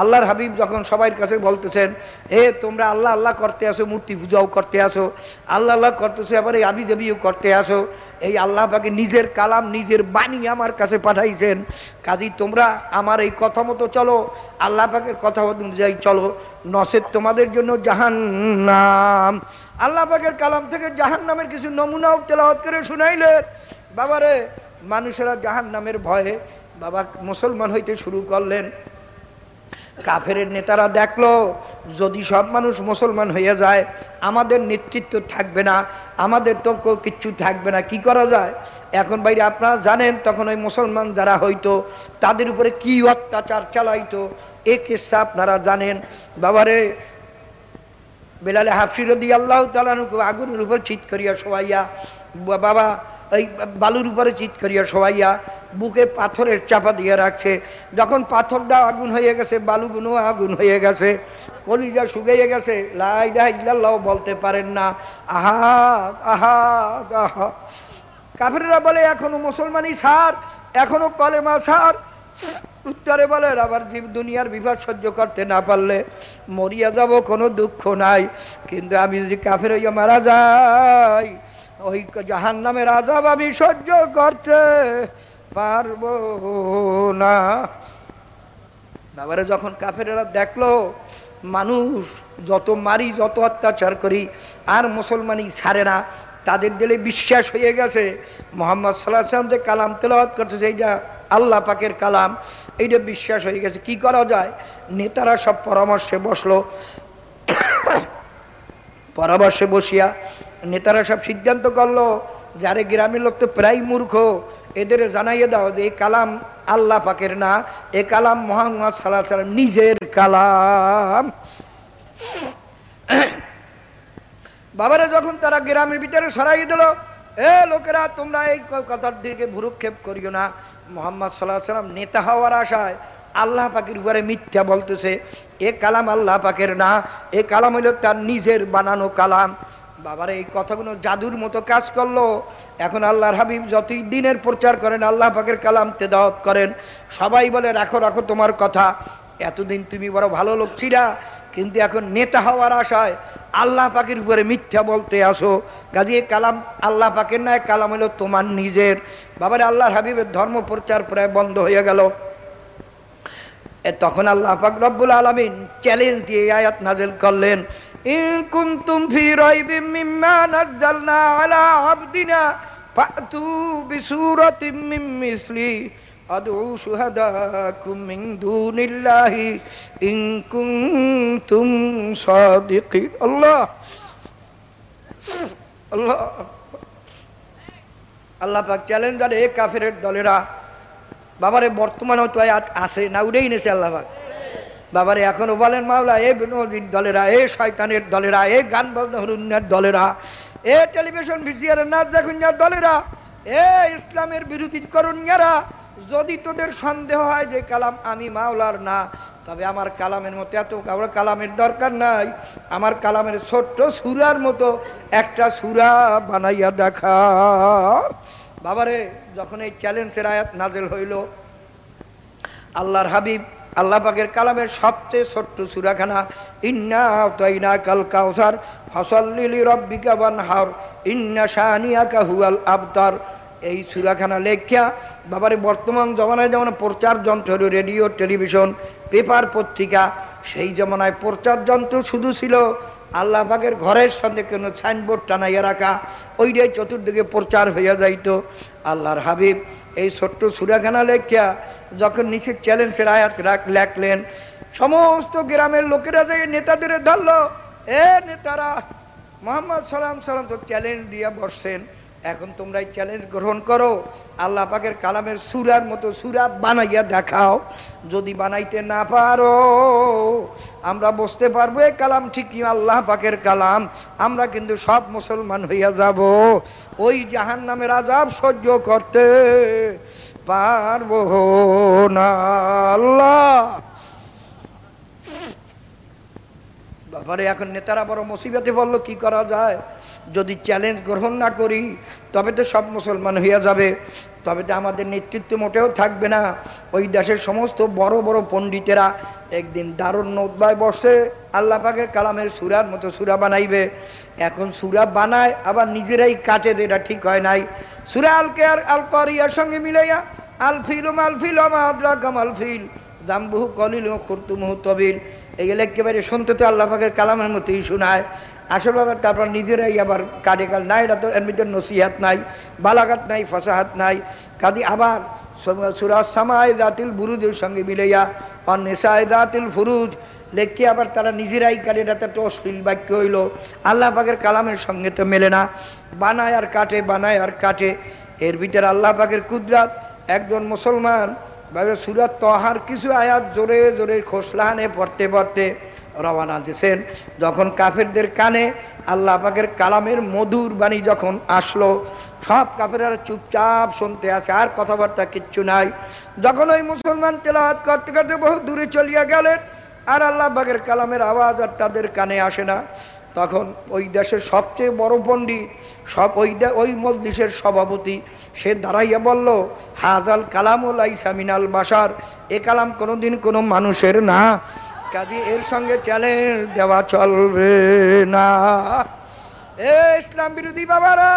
আল্লাহর হাবিব যখন সবাই কাছে বলতেছেন, এ, তোমরা আল্লাহ আল্লাহ করতে আসো, মূর্তি পূজাও করতে আসো, আল্লাহ আল্লাহ করতেছো, আবার এই আবি দেবীও করতে আসো, এই আল্লাহ পাকে নিজের কালাম, নিজের বাণী আমার কাছে পাঠাইছেন, কাজী তোমরা আমার এই কথা মতো চলো, আল্লাহ পাকের কথা অনুযায়ী চলো নসের তোমাদের জন্য জাহান নাম আল্লাহ পাকের কালাম থেকে জাহান নামের কিছু নমুনাও তেলাওয়াত করে শুনাইলেন। বাবারে, মানুষেরা জাহান নামের ভয়ে বাবা মুসলমান হইতে শুরু করলেন। কাফের নেতারা দেখল, যদি সব মানুষ মুসলমান হয়ে যায়, আমাদের নেতৃত্ব থাকবে না, আমাদের তো কিচ্ছু থাকবে না, কি করা যায়? এখন বাইরে আপনারা জানেন, তখন ওই মুসলমান যারা হইতো, তাদের উপরে কি অত্যাচার চালাইতো? এ কেসটা আপনারা জানেন? বাবারে, বেলালে হাফসিরদি আল্লাহ তালানুকে আগুনের উপর চিৎ করিয়া সবাইয়া বাবা এই বালুর উপরে চিৎ করিয়া সবাইয়া বুকে পাথরের চাপা দিয়ে রাখছে। যখন পাথরটা আগুন হয়ে গেছে বালুগুলো আগুন হয়ে গেছে, কলিজা শুকিয়ে গেছে লাইডা ইল্লাল্লাহ বলতে পারেন না। আহা আহা আহা। কাফেররা বলে, এখনও মুসলমানই সার এখনও কলেমা সার উত্তরে বলে, আবার জীব দুনিয়ার বিপদ সহ্য করতে না পারলে মরিয়া যাব, কোনো দুঃখ নাই। কিন্তু আমি যদি কাফের হইয়া মারা যাই ওই জাহান নামের আজাব আমি সহ্য করতে পারব না। বাবারে, যখন কাফেরা দেখল, মানুষ যত মারি, যত অত্যাচার করি, আর মুসলমানই ছাড়ে না, তাদের দিলে বিশ্বাস হয়ে গেছে। মোহাম্মদ সাল্লাহ সাল্লাম যে কালাম তেলাওয়াত করতেছে এইটা আল্লাহ পাকের কালাম, এইটা বিশ্বাস হয়ে গেছে। কি করা যায়? নেতারা সব পরামর্শে বসল। পরামর্শে বসিয়া নেতারা সব সিদ্ধান্ত করল, যারে গ্রামের লোক তো প্রায় মূর্খ এদের জানাইয়ে দাও যে এই কালাম আল্লাহ পাকের না, এ কালাম মোহাম্মদ সাল্লাহ সাল্লাম নিজের কালাম। বাবারা যখন তারা গ্রামের ভিতরে সরাই দিল, এ লোকেরা, তোমরা এই কথার দিকে ভুরুক্ষেপ করিও না। মোহাম্মদ সাল্লাহ সাল্লাম নেতা হওয়ার আশায় আল্লাহ পাকের উপরে মিথ্যা বলতেছে, এ কালাম আল্লাহ পাকের না, এ কালাম হইল তার নিজের বানানো কালাম। বাবার, এই কথাগুলো জাদুর মতো কাজ করল। এখন আল্লাহর হাবিব যতই দিনের প্রচার করেন, আল্লাহ পাকের কালাম তেদাওয়াত করেন, সবাই বলে, রাখো রাখো তোমার কথা। এতদিন তুমি বড় ভালো লোক ছিলা, কিন্তু এখন নেতা হওয়ার আশায় আল্লাহ পাকের উপরে মিথ্যা বলতে আসো। কাজে কালাম আল্লাহ পাকের নয় কালাম হলো তোমার নিজের। বাবার, আল্লাহর হাবিবের ধর্ম প্রচার প্রায় বন্ধ হয়ে গেল। তখন আল্লাহ পাক রব্বুল আলমিন চ্যালেঞ্জ দিয়ে আয়াত নাজেল করলেন। ইন কুনতুম ফি রাইবিম মিম্মা নাযালনা আলা আবদিনা ফাতু বিসূরাতিম মিন মিসলি আদউ শুহাদাকুম মিন দুনিল্লাহি ইন কুনতুম সাদিকিন আল্লাহ আল্লাহ আল্লাহ পাক চ্যালেঞ্জ আর এ কাফেরের দলেরা বাবারে বর্তমানেও তো আসে না উড়েই নেছে আল্লাহ পাক। বাবারে, এখনও বলেন মাওলা, এ বিনোদীর দলেরা, এ শয়তানের দলেরা, এ গান বাজনার দলেরা, এ টেলিভিশন ভিসিয়ারের নাচ দেখুনিয়ার দলেরা, এ ইসলামের বিরোধী করুনিয়ারা যদি তোদের সন্দেহ হয় যে কালাম আমি মাওলার না, তবে আমার কালামের মতো এত কারও কালামের দরকার নাই। আমার কালামের ছোট্ট সুরার মতো একটা সুরা বানাইয়া দেখা। বাবারে, যখন এই চ্যালেঞ্জের আয়াত নাজেল হইল, আল্লাহর হাবিব আল্লাহ কালামের সবচেয়ে ছোট্ট সুরাখানা, ইন্না তৈনা কাল কাউসার ফসল্লিলি রব্বিকা বানহার ইন্না শাহানিয়াকা হুয়াল আবতার। এই সুরাখানা লেখিয়া বাবারে বর্তমান জমানায় যেমন প্রচার যন্ত্র, রেডিও, টেলিভিশন, পেপার পত্রিকা, সেই জমানায় প্রচার যন্ত্র শুধু ছিল। আল্লাহ পাকের ঘরের সঙ্গে কোনো সাইনবোর্ড টানাইয়া রাখা, ওইটাই চতুর্দিকে প্রচার হইয়া যাইত। আল্লাহর হাবিব এই ছোট্ট সুরাখানা লেখিয়া যখন নিচে চ্যালেঞ্জের আয়াত লেখলেন সমস্ত গ্রামের লোকেরা যে নেতাদের ধরলো, এ নেতারা, মোহাম্মদ সালাম সালাম তো চ্যালেঞ্জ দিয়া বসছেন, এখন তোমরা চ্যালেঞ্জ গ্রহণ করো। আল্লাহ পাকের কালামের সুরার মতো সুরা বানাইয়া দেখাও। যদি বানাইতে না পারো, আমরা বসতে পারব এই কালাম ঠিকই, আল্লাহ পাকের কালাম। আমরা কিন্তু সব মুসলমান হইয়া যাব। ওই জাহান নামের আজাব সহ্য করতে পারব না, আল্লাহ। ব্যাপারে এখন নেতারা বড় মুসিবতে বলল কি করা যায়? যদি চ্যালেঞ্জ গ্রহণ না করি, তবে তো সব মুসলমান হইয়া যাবে। তবে তো আমাদের নেতৃত্ব মোটেও থাকবে না। ওই দেশের সমস্ত বড় বড় পণ্ডিতেরা একদিন দারুণ নোদবায় বসে আল্লাহ পাকের কালামের সুরার মতো সুরা বানাইবে। এখন সুরা বানায়, আবার নিজেরাই কাটে এটা ঠিক হয় নাই। সুরা আলকে আর আল করিয়ার সঙ্গে মিলাইয়া আলফিল আলফিল আদ্রাকাম আলফিল জাম্বুহু কলিল খুর্তুমুহু তবিল। এগুলো একেবারে শুনতে তো আল্লাহ পাকের কালামের মতোই শোনায়। আসল ব্যাপার তারপর নিজেরাই আবার কাটে কাল নাই এটা তো মধ্যে নসিহাত নাই, বালাঘাত নাই, ফসাহাত নাই। কাদি আবার সুরাজ সামায় জাতিল বুরুজের সঙ্গে মিলাইয়া অন্যেসায় জাতিল ফুরুজ, লেখকে আবার তারা নিজেরাই কাটে এটা তো অশ্লীল বাক্য হইল। আল্লাহ পাকের কালামের সঙ্গে তো মেলে না। বানায় আর কাটে, বানায় আর কাটে। এর ভিতরে আল্লাহ পাকের কুদরাত, একজন মুসলমান সুরাত তহার কিছু আয়াত জোরে জোরে খোসলাহানে পড়তে পড়তে রওয়ানা দিয়েছেন। যখন কাফেরদের কানে আল্লাহ পাকের কালামের মধুর বাণী যখন আসলো, সব কাফেরা চুপচাপ শুনতে আসে, আর কথাবার্তা কিচ্ছু নাই। যখন ওই মুসলমান তেলাহাত করতে করতে বহু দূরে চলিয়া গেলেন, আর আল্লাহ পাকের কালামের আওয়াজ আর তাদের কানে আসে না। তখন ওই দেশের সবচেয়ে বড় পণ্ডিত, সব ওই ওই মজলিসের সভাপতি, সে দাঁড়াইয়া বলল, হাজাল কালাম কালামুল আইসামিনাল বাসার এ কালাম কোনোদিন কোনো মানুষের না। কাজে এর সঙ্গে চ্যালেঞ্জ দেওয়া চলবে না। এ ইসলাম বিরোধী বাবারা,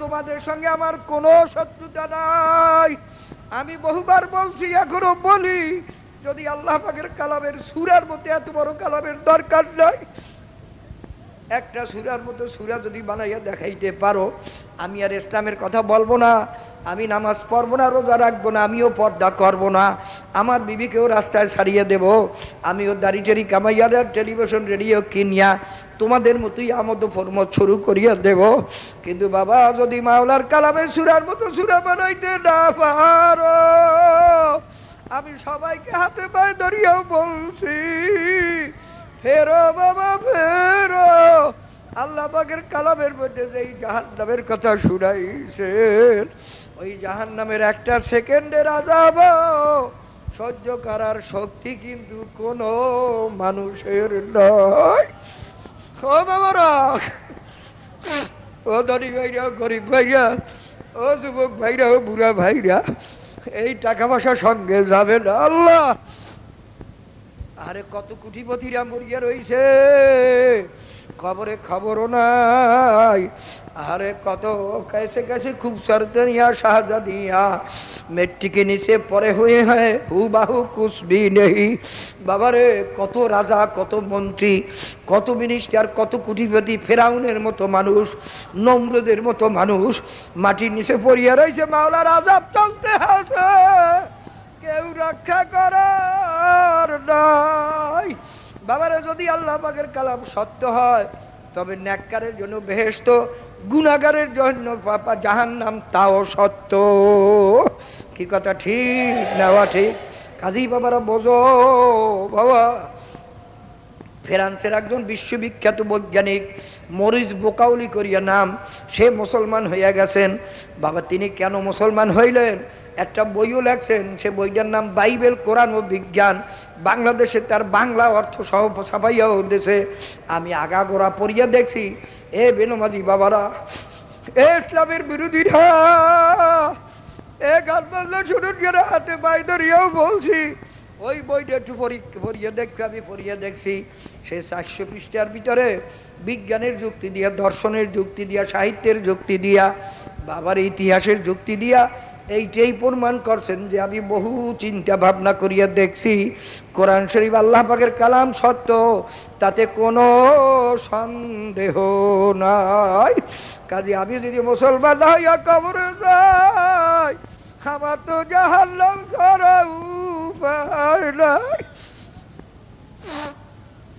তোমাদের সঙ্গে আমার কোনো শত্রুতা নাই। আমি বহুবার বলছি, এখনও বলি, যদি আল্লাহ পাকের কালামের সুরার মধ্যে এত বড় কালামের দরকার নয় একটা সুরার মতো সুরা যদি বানাইয়া দেখাইতে পারো, আমি আর ইসলামের কথা বলব না। আমি নামাজ পড়ব না, রোজা রাখব না, আমিও পর্দা করব না। আমার বিবিকেও রাস্তায় ছাড়িয়ে দেব। আমিও দাড়ি টেরি কামাইয়া টেলিভিশন, রেডিও কিনিয়া তোমাদের মতোই আমদ ফরমত শুরু করিয়া দেব। কিন্তু বাবা, যদি মাওলার কালামের সুরার মতো সুরা বানাইতে না পারো, আমি সবাইকে হাতে পায়ে ধরিয়াও বলছি, ফেরো বাবা, ফেরো। আল্লাহ পাকের কালামের মধ্যে যে জাহান নামের কথা শুনাইছেন ওই জাহান নামের একটা সেকেন্ডের আজাব সহ্য করার শক্তি কিন্তু কোন মানুষের নয়। ও ও ধনী ভাইরা, গরিব ভাইরা, ও যুবক ভাইরা, ও বুড়া ভাইরা, এই টাকা পয়সা সঙ্গে যাবে না আল্লাহ। আরে কত কুটিপতিরা মরিয়া রইছে। খবরে খবরও নাই। আরে কত কেসে কেসে খুব সরতেন ইয়া শাহজাদিয়া। মেট্রিকে নিচে পরে হয়ে হয় হু বাহু কুসবি নেই বাবারে, কত রাজা, কত মন্ত্রী, কত মিনিস্টার কত কুটিপতি, ফেরাউনের মতো মানুষ, নম্রদের মতো মানুষ। মাটির নিচে পড়িয়া রয়েছে মাওলার রাজা চলতে আছে। কেউ রক্ষা করার নয় বাবারে, যদি আল্লাহ পাকের কালাম সত্য হয়, তবে ন্যাক্কারের জন্য বেহেস্ত গুণাগারের জন্য পাপা জাহান নাম তাও সত্য। কি কথা ঠিক নেওয়া ঠিক? কাজী বাবারা বোঝো, বাবা। ফ্রান্সের একজন বিশ্ববিখ্যাত বৈজ্ঞানিক মরিস বোকাউলি করিয়া নাম, সে মুসলমান হইয়া গেছেন। বাবা, তিনি কেন মুসলমান হইলেন? একটা বইও লেখছেন, সে বইটার নাম বাইবেল, কোরআন ও বিজ্ঞান। বাংলাদেশে তার বাংলা অর্থ সহ ছাপাইয়াও দেশে আমি আগাগোড়া পড়িয়া দেখছি, এ বেনমাজি বাবারা, এ ইসলামের বিরোধীরা, এ গান শুনুন হাতে বাই ধরিয়াও বলছি। ওই বইটা একটু পড়িয়ে দেখতে আমি পড়িয়ে দেখছি। সে চারশো পৃষ্ঠার ভিতরে বিজ্ঞানের যুক্তি দিয়া, দর্শনের যুক্তি দিয়া, সাহিত্যের যুক্তি দিয়া, বাবার ইতিহাসের যুক্তি দিয়া এইটাই প্রমাণ করছেন যে আমি বহু চিন্তা ভাবনা করিয়া দেখছি, কোরআন শরীফ আল্লাহ পাকের কালাম সত্য, তাতে কোনো সন্দেহ নাই। কাজে আমি যদি মুসলমান হইয়া কবরে যাই, আমার তো জাহান্নাম নাই।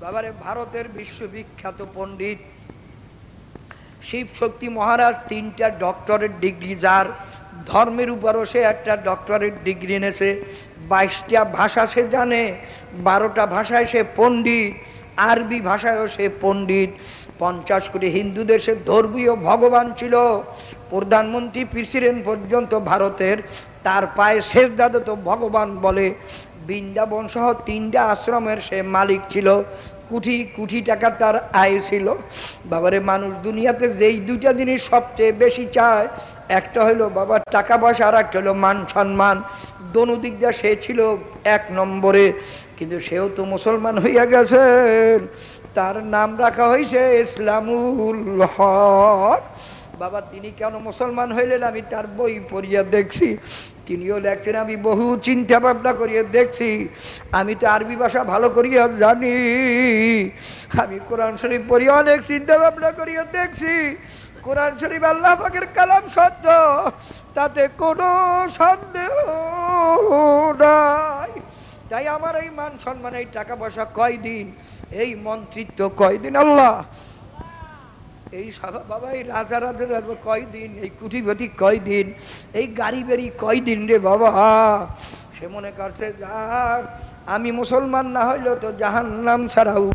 বাবারে, ভারতের বিশ্ববিখ্যাত পণ্ডিত শিব শক্তি মহারাজ, তিনটা ডক্টরেট ডিগ্রি যার ধর্মের উপরও সে একটা ডক্টরেট ডিগ্রি এনেছে। বাইশটা ভাষা সে জানে, বারোটা ভাষায় সে পণ্ডিত, আরবি ভাষায়ও সে পণ্ডিত। পঞ্চাশ কোটি হিন্দু দেশের ধর্মীয় ভগবান ছিল। প্রধানমন্ত্রী প্রেসিডেন্ট পর্যন্ত ভারতের, তার পায়ে শেষ দাদা তো ভগবান বলে। বৃন্দাবন সহ তিনটা আশ্রমের সে মালিক ছিল। কুঠি কুঠি টাকা তার আয় ছিল। বাবারে, মানুষ দুনিয়াতে যেই দুইটা জিনিস সবচেয়ে বেশি চায় একটা হলো বাবার টাকা পয়সা, আর একটা হলো মান সম্মান। দনু দিক দিয়ে সে ছিল এক নম্বরে, কিন্তু সেও তো মুসলমান হইয়া গেছেন। তার নাম রাখা হয়েছে ইসলামুল হক। বাবা, তিনি কেন মুসলমান হইলেন? আমি তার বই পড়িয়া দেখছি। তিনিও লেখছেন, আমি বহু চিন্তা ভাবনা করিয়া দেখছি। আমি তো আরবি ভাষা ভালো করিয়া জানি। আমি কোরআন শরীফ পড়িয়া অনেক চিন্তা ভাবনা করিয়া দেখছি। কোরআন শরীফ আল্লাহ পাকের কালাম সত্য তাতে কোনো সন্দেহ নাই। তাই আমার এই মান সম্মান এই টাকা পয়সা কয়দিন, এই মন্ত্রিত্ব কয়দিন আল্লাহ? এই বাবা, এই রাজা রাজা কয়দিন, এই কুটিপতি কয়দিন, এই গাড়ি বেরি কয়দিন রে বাবা? সে মনে করছে যার আমি মুসলমান না হইলেও তো জাহান নাম ছাড়াও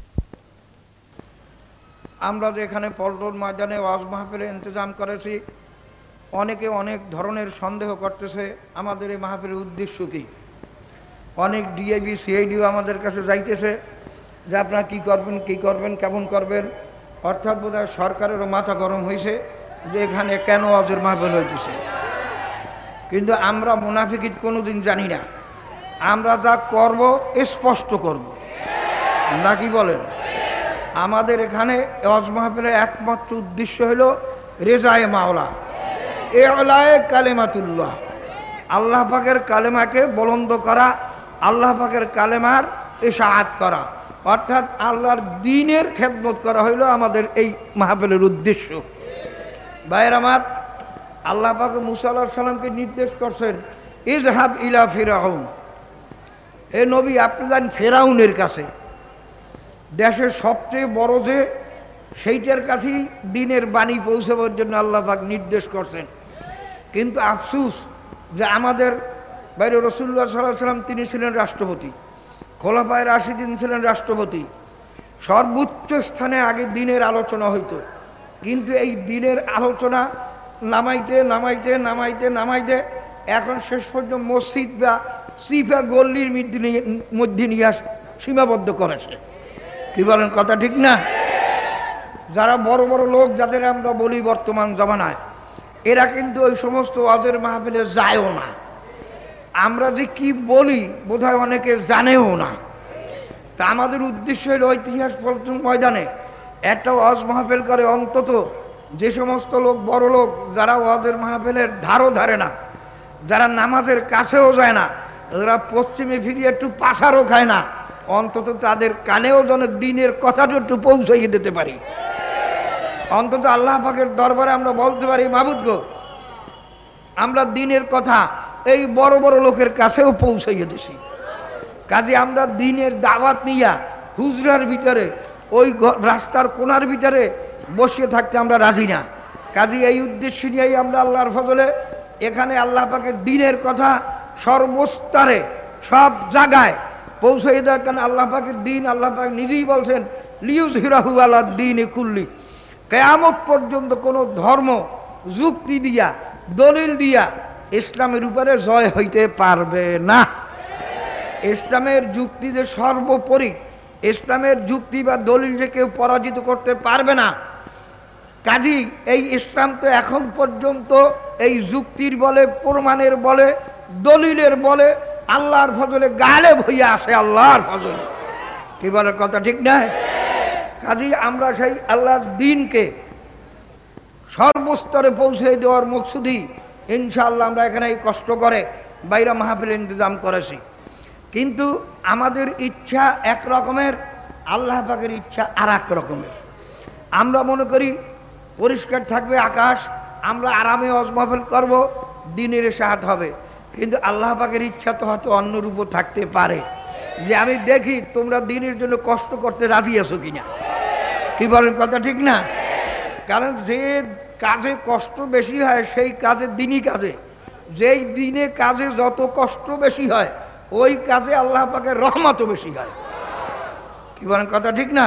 আমরা যে এখানে পল্টন ময়দানে ওয়াজ মাহফিলের ইন্তজাম করেছি, অনেকে অনেক ধরনের সন্দেহ করতেছে, আমাদের এই মাহফিলের উদ্দেশ্য কি? অনেক ডিআইবি সিআইডিও আমাদের কাছে যাইতেছে যে আপনারা কী করবেন কী করবেন, কেমন করবেন? অর্থাৎ বোধ সরকারেরও মাথা গরম হয়েছে যে এখানে কেন অজের মাহফিল হইতেছে। কিন্তু আমরা মুনাফিকিত কোনো দিন জানি না। আমরা যা করব স্পষ্ট করব। নাকি বলেন? আমাদের এখানে অজ মাহফিলের একমাত্র উদ্দেশ্য হলো রেজায় মাওলা। এ আলায় কালেমাতুল্লাহ। আল্লাহ পাকের কালেমাকে বলন্দ করা, আল্লাহ পাকের কালেমার এসাহাত করা। অর্থাৎ আল্লাহর দিনের খেদমত করা হইল আমাদের এই মাহফিলের উদ্দেশ্য। ভাইয়ের আমার, আল্লাহ পাক মুসাল্লাহ সাল্লামকে নির্দেশ করছেন ইজহাব ইলা ফিরাউন। এ নবী, আপনি যান ফেরাউনের কাছে। দেশের সবচেয়ে বড় যে, সেইটার কাছেই দিনের বাণী পৌঁছাবার জন্য আল্লাহ পাক নির্দেশ করছেন। কিন্তু আফসুস যে আমাদের বাইরে রসুল্লাহ সাল্লাহ সাল্লাম তিনি ছিলেন রাষ্ট্রপতি, খোলাফায় রাশিদিন ছিলেন রাষ্ট্রপতি। সর্বোচ্চ স্থানে আগে দিনের আলোচনা হইত। কিন্তু এই দিনের আলোচনা নামাইতে নামাইতে নামাইতে নামাইতে এখন শেষ পর্যন্ত মসজিদ বা সিফা গল্লির মধ্যে নিয়ে সীমাবদ্ধ করেছে। কি বলেন, কথা ঠিক না? যারা বড় বড় লোক, যাদের আমরা বলি বর্তমান জমানায়, এরা কিন্তু ওই সমস্ত ওয়াজের মাহফিলে যায়ও না। আমরা যে কি বলি, বোধহয় অনেকে জানেও না। তা আমাদের উদ্দেশ্য হলো ইতিহাস প্রথম ময়দানে একটা ওয়াজ মাহফিল করে অন্তত যে সমস্ত লোক, বড় লোক, যারা ওয়াজের মাহফিলের ধারও ধারে না, যারা নামাজের কাছেও যায় না, যারা পশ্চিমে ফিরিয়ে একটু পাশারও খায় না অন্তত তাদের কানেও যেন দিনের কথাটা একটু পৌঁছাইয়ে দিতে পারি। অন্তত আল্লাহ পাকের দরবারে আমরা বলতে পারি, মাবুদ আমরা দিনের কথা এই বড় বড় লোকের কাছেও পৌঁছাইয়ে দিছি। কাজে আমরা দিনের দাওয়াত নিয়া হুজরার ভিতরে, ওই রাস্তার কোনার ভিতরে বসিয়ে থাকতে আমরা রাজি না। কাজে এই উদ্দেশ্য নিয়েই আমরা আল্লাহর ফজলে এখানে আল্লাহ পাকের দিনের কথা সর্বস্তরে সব জায়গায় পৌঁছে দেওয়ার কারণ আল্লাহ পাকের দিন আল্লাহ পাক নিজেই বলছেন লিউজ হিরাহু আল্লাহ দিন কুল্লি। কেয়ামত পর্যন্ত কোনো ধর্ম, যুক্তি দিয়া, দলিল দিয়া ইসলামের উপরে জয় হইতে পারবে না। ইসলামের যুক্তি যে সর্বোপরি, ইসলামের যুক্তি বা দলিল যে কেউ পরাজিত করতে পারবে না। কাজী, এই ইসলাম তো এখন পর্যন্ত এই যুক্তির বলে, প্রমাণের বলে, দলিলের বলে আল্লাহর ফজলে গালে ভইয়া আসে আল্লাহর ফজলে। কি বলে কথা ঠিক না? কাজী আমরা সেই আল্লাহর দিনকে সর্বস্তরে পৌঁছে দেওয়ার মকসুদি ইনশাআল্লাহ আমরা এখানে কষ্ট করে বাইরা মাহফিল ইন্তজাম করেছি। কিন্তু আমাদের ইচ্ছা এক রকমের, আল্লাহ পাকের ইচ্ছা আর এক রকমের। আমরা মনে করি পরিষ্কার থাকবে আকাশ, আমরা আরামে অজমাফেল করব, দিনের সাহায্য হবে। কিন্তু আল্লাহ পাকের ইচ্ছা তো হয়তো অন্য রূপও থাকতে পারে। যে আমি দেখি তোমরা দিনের জন্য কষ্ট করতে রাজি আছো কিনা। কি বলেন কথা ঠিক না? কারণ যে কাজে কষ্ট বেশি হয়, সেই কাজে দিনই কাজে। যেই দিনে কাজে যত কষ্ট বেশি হয়, ওই কাজে আল্লাহ পাকের রহমতও বেশি হয়। কি বলেন কথা ঠিক না?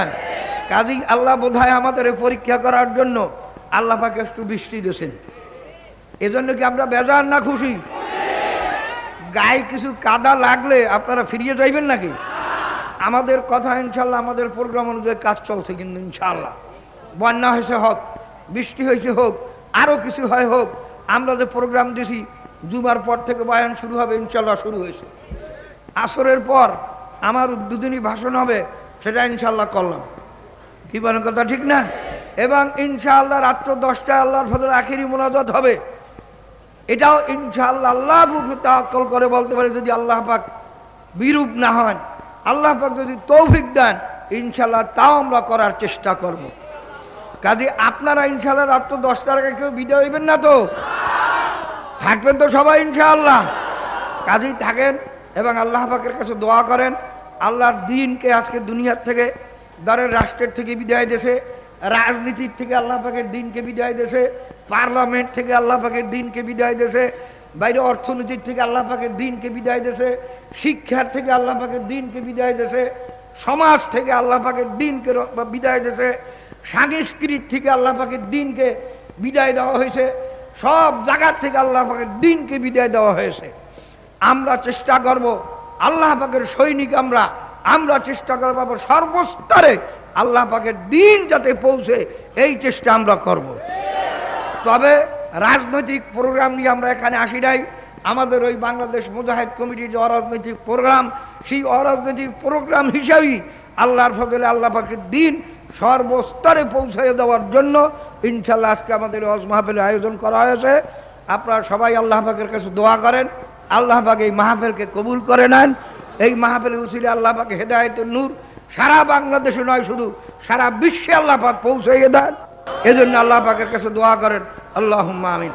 কাজী আল্লাহ বোধহয় আমাদের পরীক্ষা করার জন্য আল্লাহ পাকে একটু বৃষ্টি দিয়েছেন। এজন্য কি আমরা বেজার না খুশি? গায়ে কিছু কাদা লাগলে আপনারা ফিরিয়ে যাইবেন নাকি? আমাদের কথা ইনশাল্লাহ, আমাদের প্রোগ্রাম অনুযায়ী কাজ চলছে কিন্তু ইনশাল্লাহ। বন্যা হয়েছে হোক, বৃষ্টি হয়েছে হোক আরও কিছু হয় হোক, আমরা যে প্রোগ্রাম দিছি, জুমার পর থেকে বয়ান শুরু হবে, ইনশাল্লাহ শুরু হয়েছে। আসরের পর আমার দুদিনই ভাষণ হবে, সেটা ইনশাল্লাহ করলাম। কি বলেন কথা, ঠিক না? এবং ইনশাআল্লাহ রাত্র দশটায় আল্লাহর ফজল আখেরি মোনাজাত হবে। এটাও ইনশাআল্লাহ আল্লাহ করে বলতে পারে যদি আল্লাহ পাক বিরূপ না হন। আল্লাহ পাক যদি তৌফিক দেন, ইনশাআল্লাহ তাও আমরা করার চেষ্টা করব। কাজে আপনারা ইনশাআল্লাহ রাত্র দশটার আগে কেউ বিদায় হইবেন না তো? থাকবেন তো সবাই ইনশাআল্লাহ। কাজেই থাকেন এবং আল্লাহ পাকের কাছে দোয়া করেন, আল্লাহর দিনকে আজকে দুনিয়ার থেকে দরের রাষ্ট্রের থেকে বিদায় দেশে, রাজনীতির থেকে আল্লাহ পাকের দিনকে বিদায় দেশে পার্লামেন্ট থেকে আল্লাহ পাকের দিনকে বিদায় দেশে বাইরে অর্থনীতির থেকে আল্লাহ পাকের দিনকে বিদায় দেশে শিক্ষার থেকে আল্লাহ পাকের দিনকে বিদায় দেশে সমাজ থেকে আল্লাহ পাকের দিনকে বিদায় দেশে সাংস্কৃতিক থেকে আল্লাহ পাকের দিনকে বিদায় দেওয়া হয়েছে, সব জায়গার থেকে আল্লাহ পাকের দিনকে বিদায় দেওয়া হয়েছে। আমরা চেষ্টা করব, আল্লাহ পাকের সৈনিক আমরা আমরা চেষ্টা করব সর্বস্তরে আল্লাহ পাকের দিন যাতে পৌঁছে, এই চেষ্টা আমরা করব। তবে রাজনৈতিক প্রোগ্রাম নিয়ে আমরা এখানে আসি নাই। আমাদের ওই বাংলাদেশ মুজাহিদ কমিটির যে অরাজনৈতিক প্রোগ্রাম, সেই অরাজনৈতিক প্রোগ্রাম হিসাবেই আল্লাহর ফজলে আল্লাহ পাকের দিন সর্বস্তরে পৌঁছে দেওয়ার জন্য ইনশাল্লাহ আজকে আমাদের অজ মাহফিলের আয়োজন করা হয়েছে। আপনারা সবাই আল্লাহ পাকের কাছে দোয়া করেন। আল্লাহ পাক এই মাহফিলকে কবুল করে নেন। এই মাহফিলের উচিলে আল্লাহ পাকে হেদায়তের নূর সারা বাংলাদেশে নয়, শুধু সারা বিশ্বে আল্লাহ পাক পৌঁছাইয়ে দেন। এজন্য আল্লাহ পাকের কাছে দোয়া করেন আল্লাহ আমিন।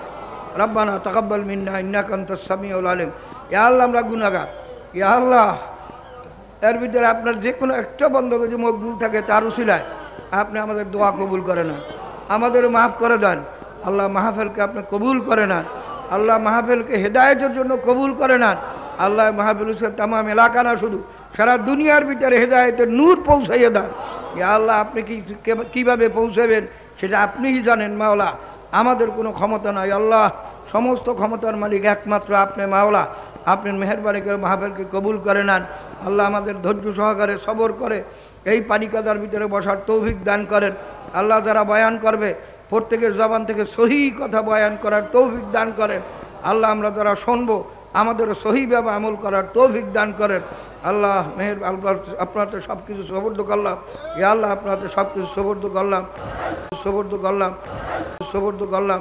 রব্বানা তকব্বাল মিন্না, ইন্নাকা আনতাস সামিউল আলিম। ইয়া আল্লাহ, আমরা গুনাহগার। ইয়া আল্লাহ, এর ভিতরে আপনার যে কোনো একটা বন্ধ যদি মকবুল থাকে, তার উসিলায় আপনি আমাদের দোয়া কবুল করে না আমাদের মাফ করে দেন। আল্লাহ মাহফেলকে আপনি কবুল করে নেন। আল্লাহ মাহফিলকে হেদায়তের জন্য কবুল করে নেন। আল্লাহ মাহফিল হুসেন তামাম এলাকা না শুধু, সারা দুনিয়ার ভিতরে হেদায়তের নূর পৌঁছাইয়ে দেন। ইয়া আল্লাহ, আপনি কি, কীভাবে পৌঁছাবেন? সেটা আপনিই জানেন, মাওলা। আমাদের কোনো ক্ষমতা নাই, আল্লাহ। সমস্ত ক্ষমতার মালিক একমাত্র আপনি, মাওলা। আপনি মেহরবানি করে, মাহফিলকে কবুল করে নেন। আল্লাহ আমাদের ধৈর্য সহকারে সবর করে এই পানি কাদার ভিতরে বসার তৌফিক দান করেন। আল্লাহ যারা বয়ান করবে, প্রত্যেকের জবান থেকে সহি কথা বয়ান করার তৌফিক দান করেন। আল্লাহ আমরা যারা শুনব আমাদের সহিভাবে আমল করার তৌফিক দান করেন। আল্লাহ মেহের আল্লাহ আপনার তো সব কিছু সবর্দ করলাম। এ আল্লাহ আপনাদের সব কিছু সবর্দ করলাম। সবর্দ করলাম। সবর্দ করলাম।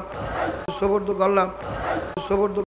সবর্দ করলাম। সবর্দ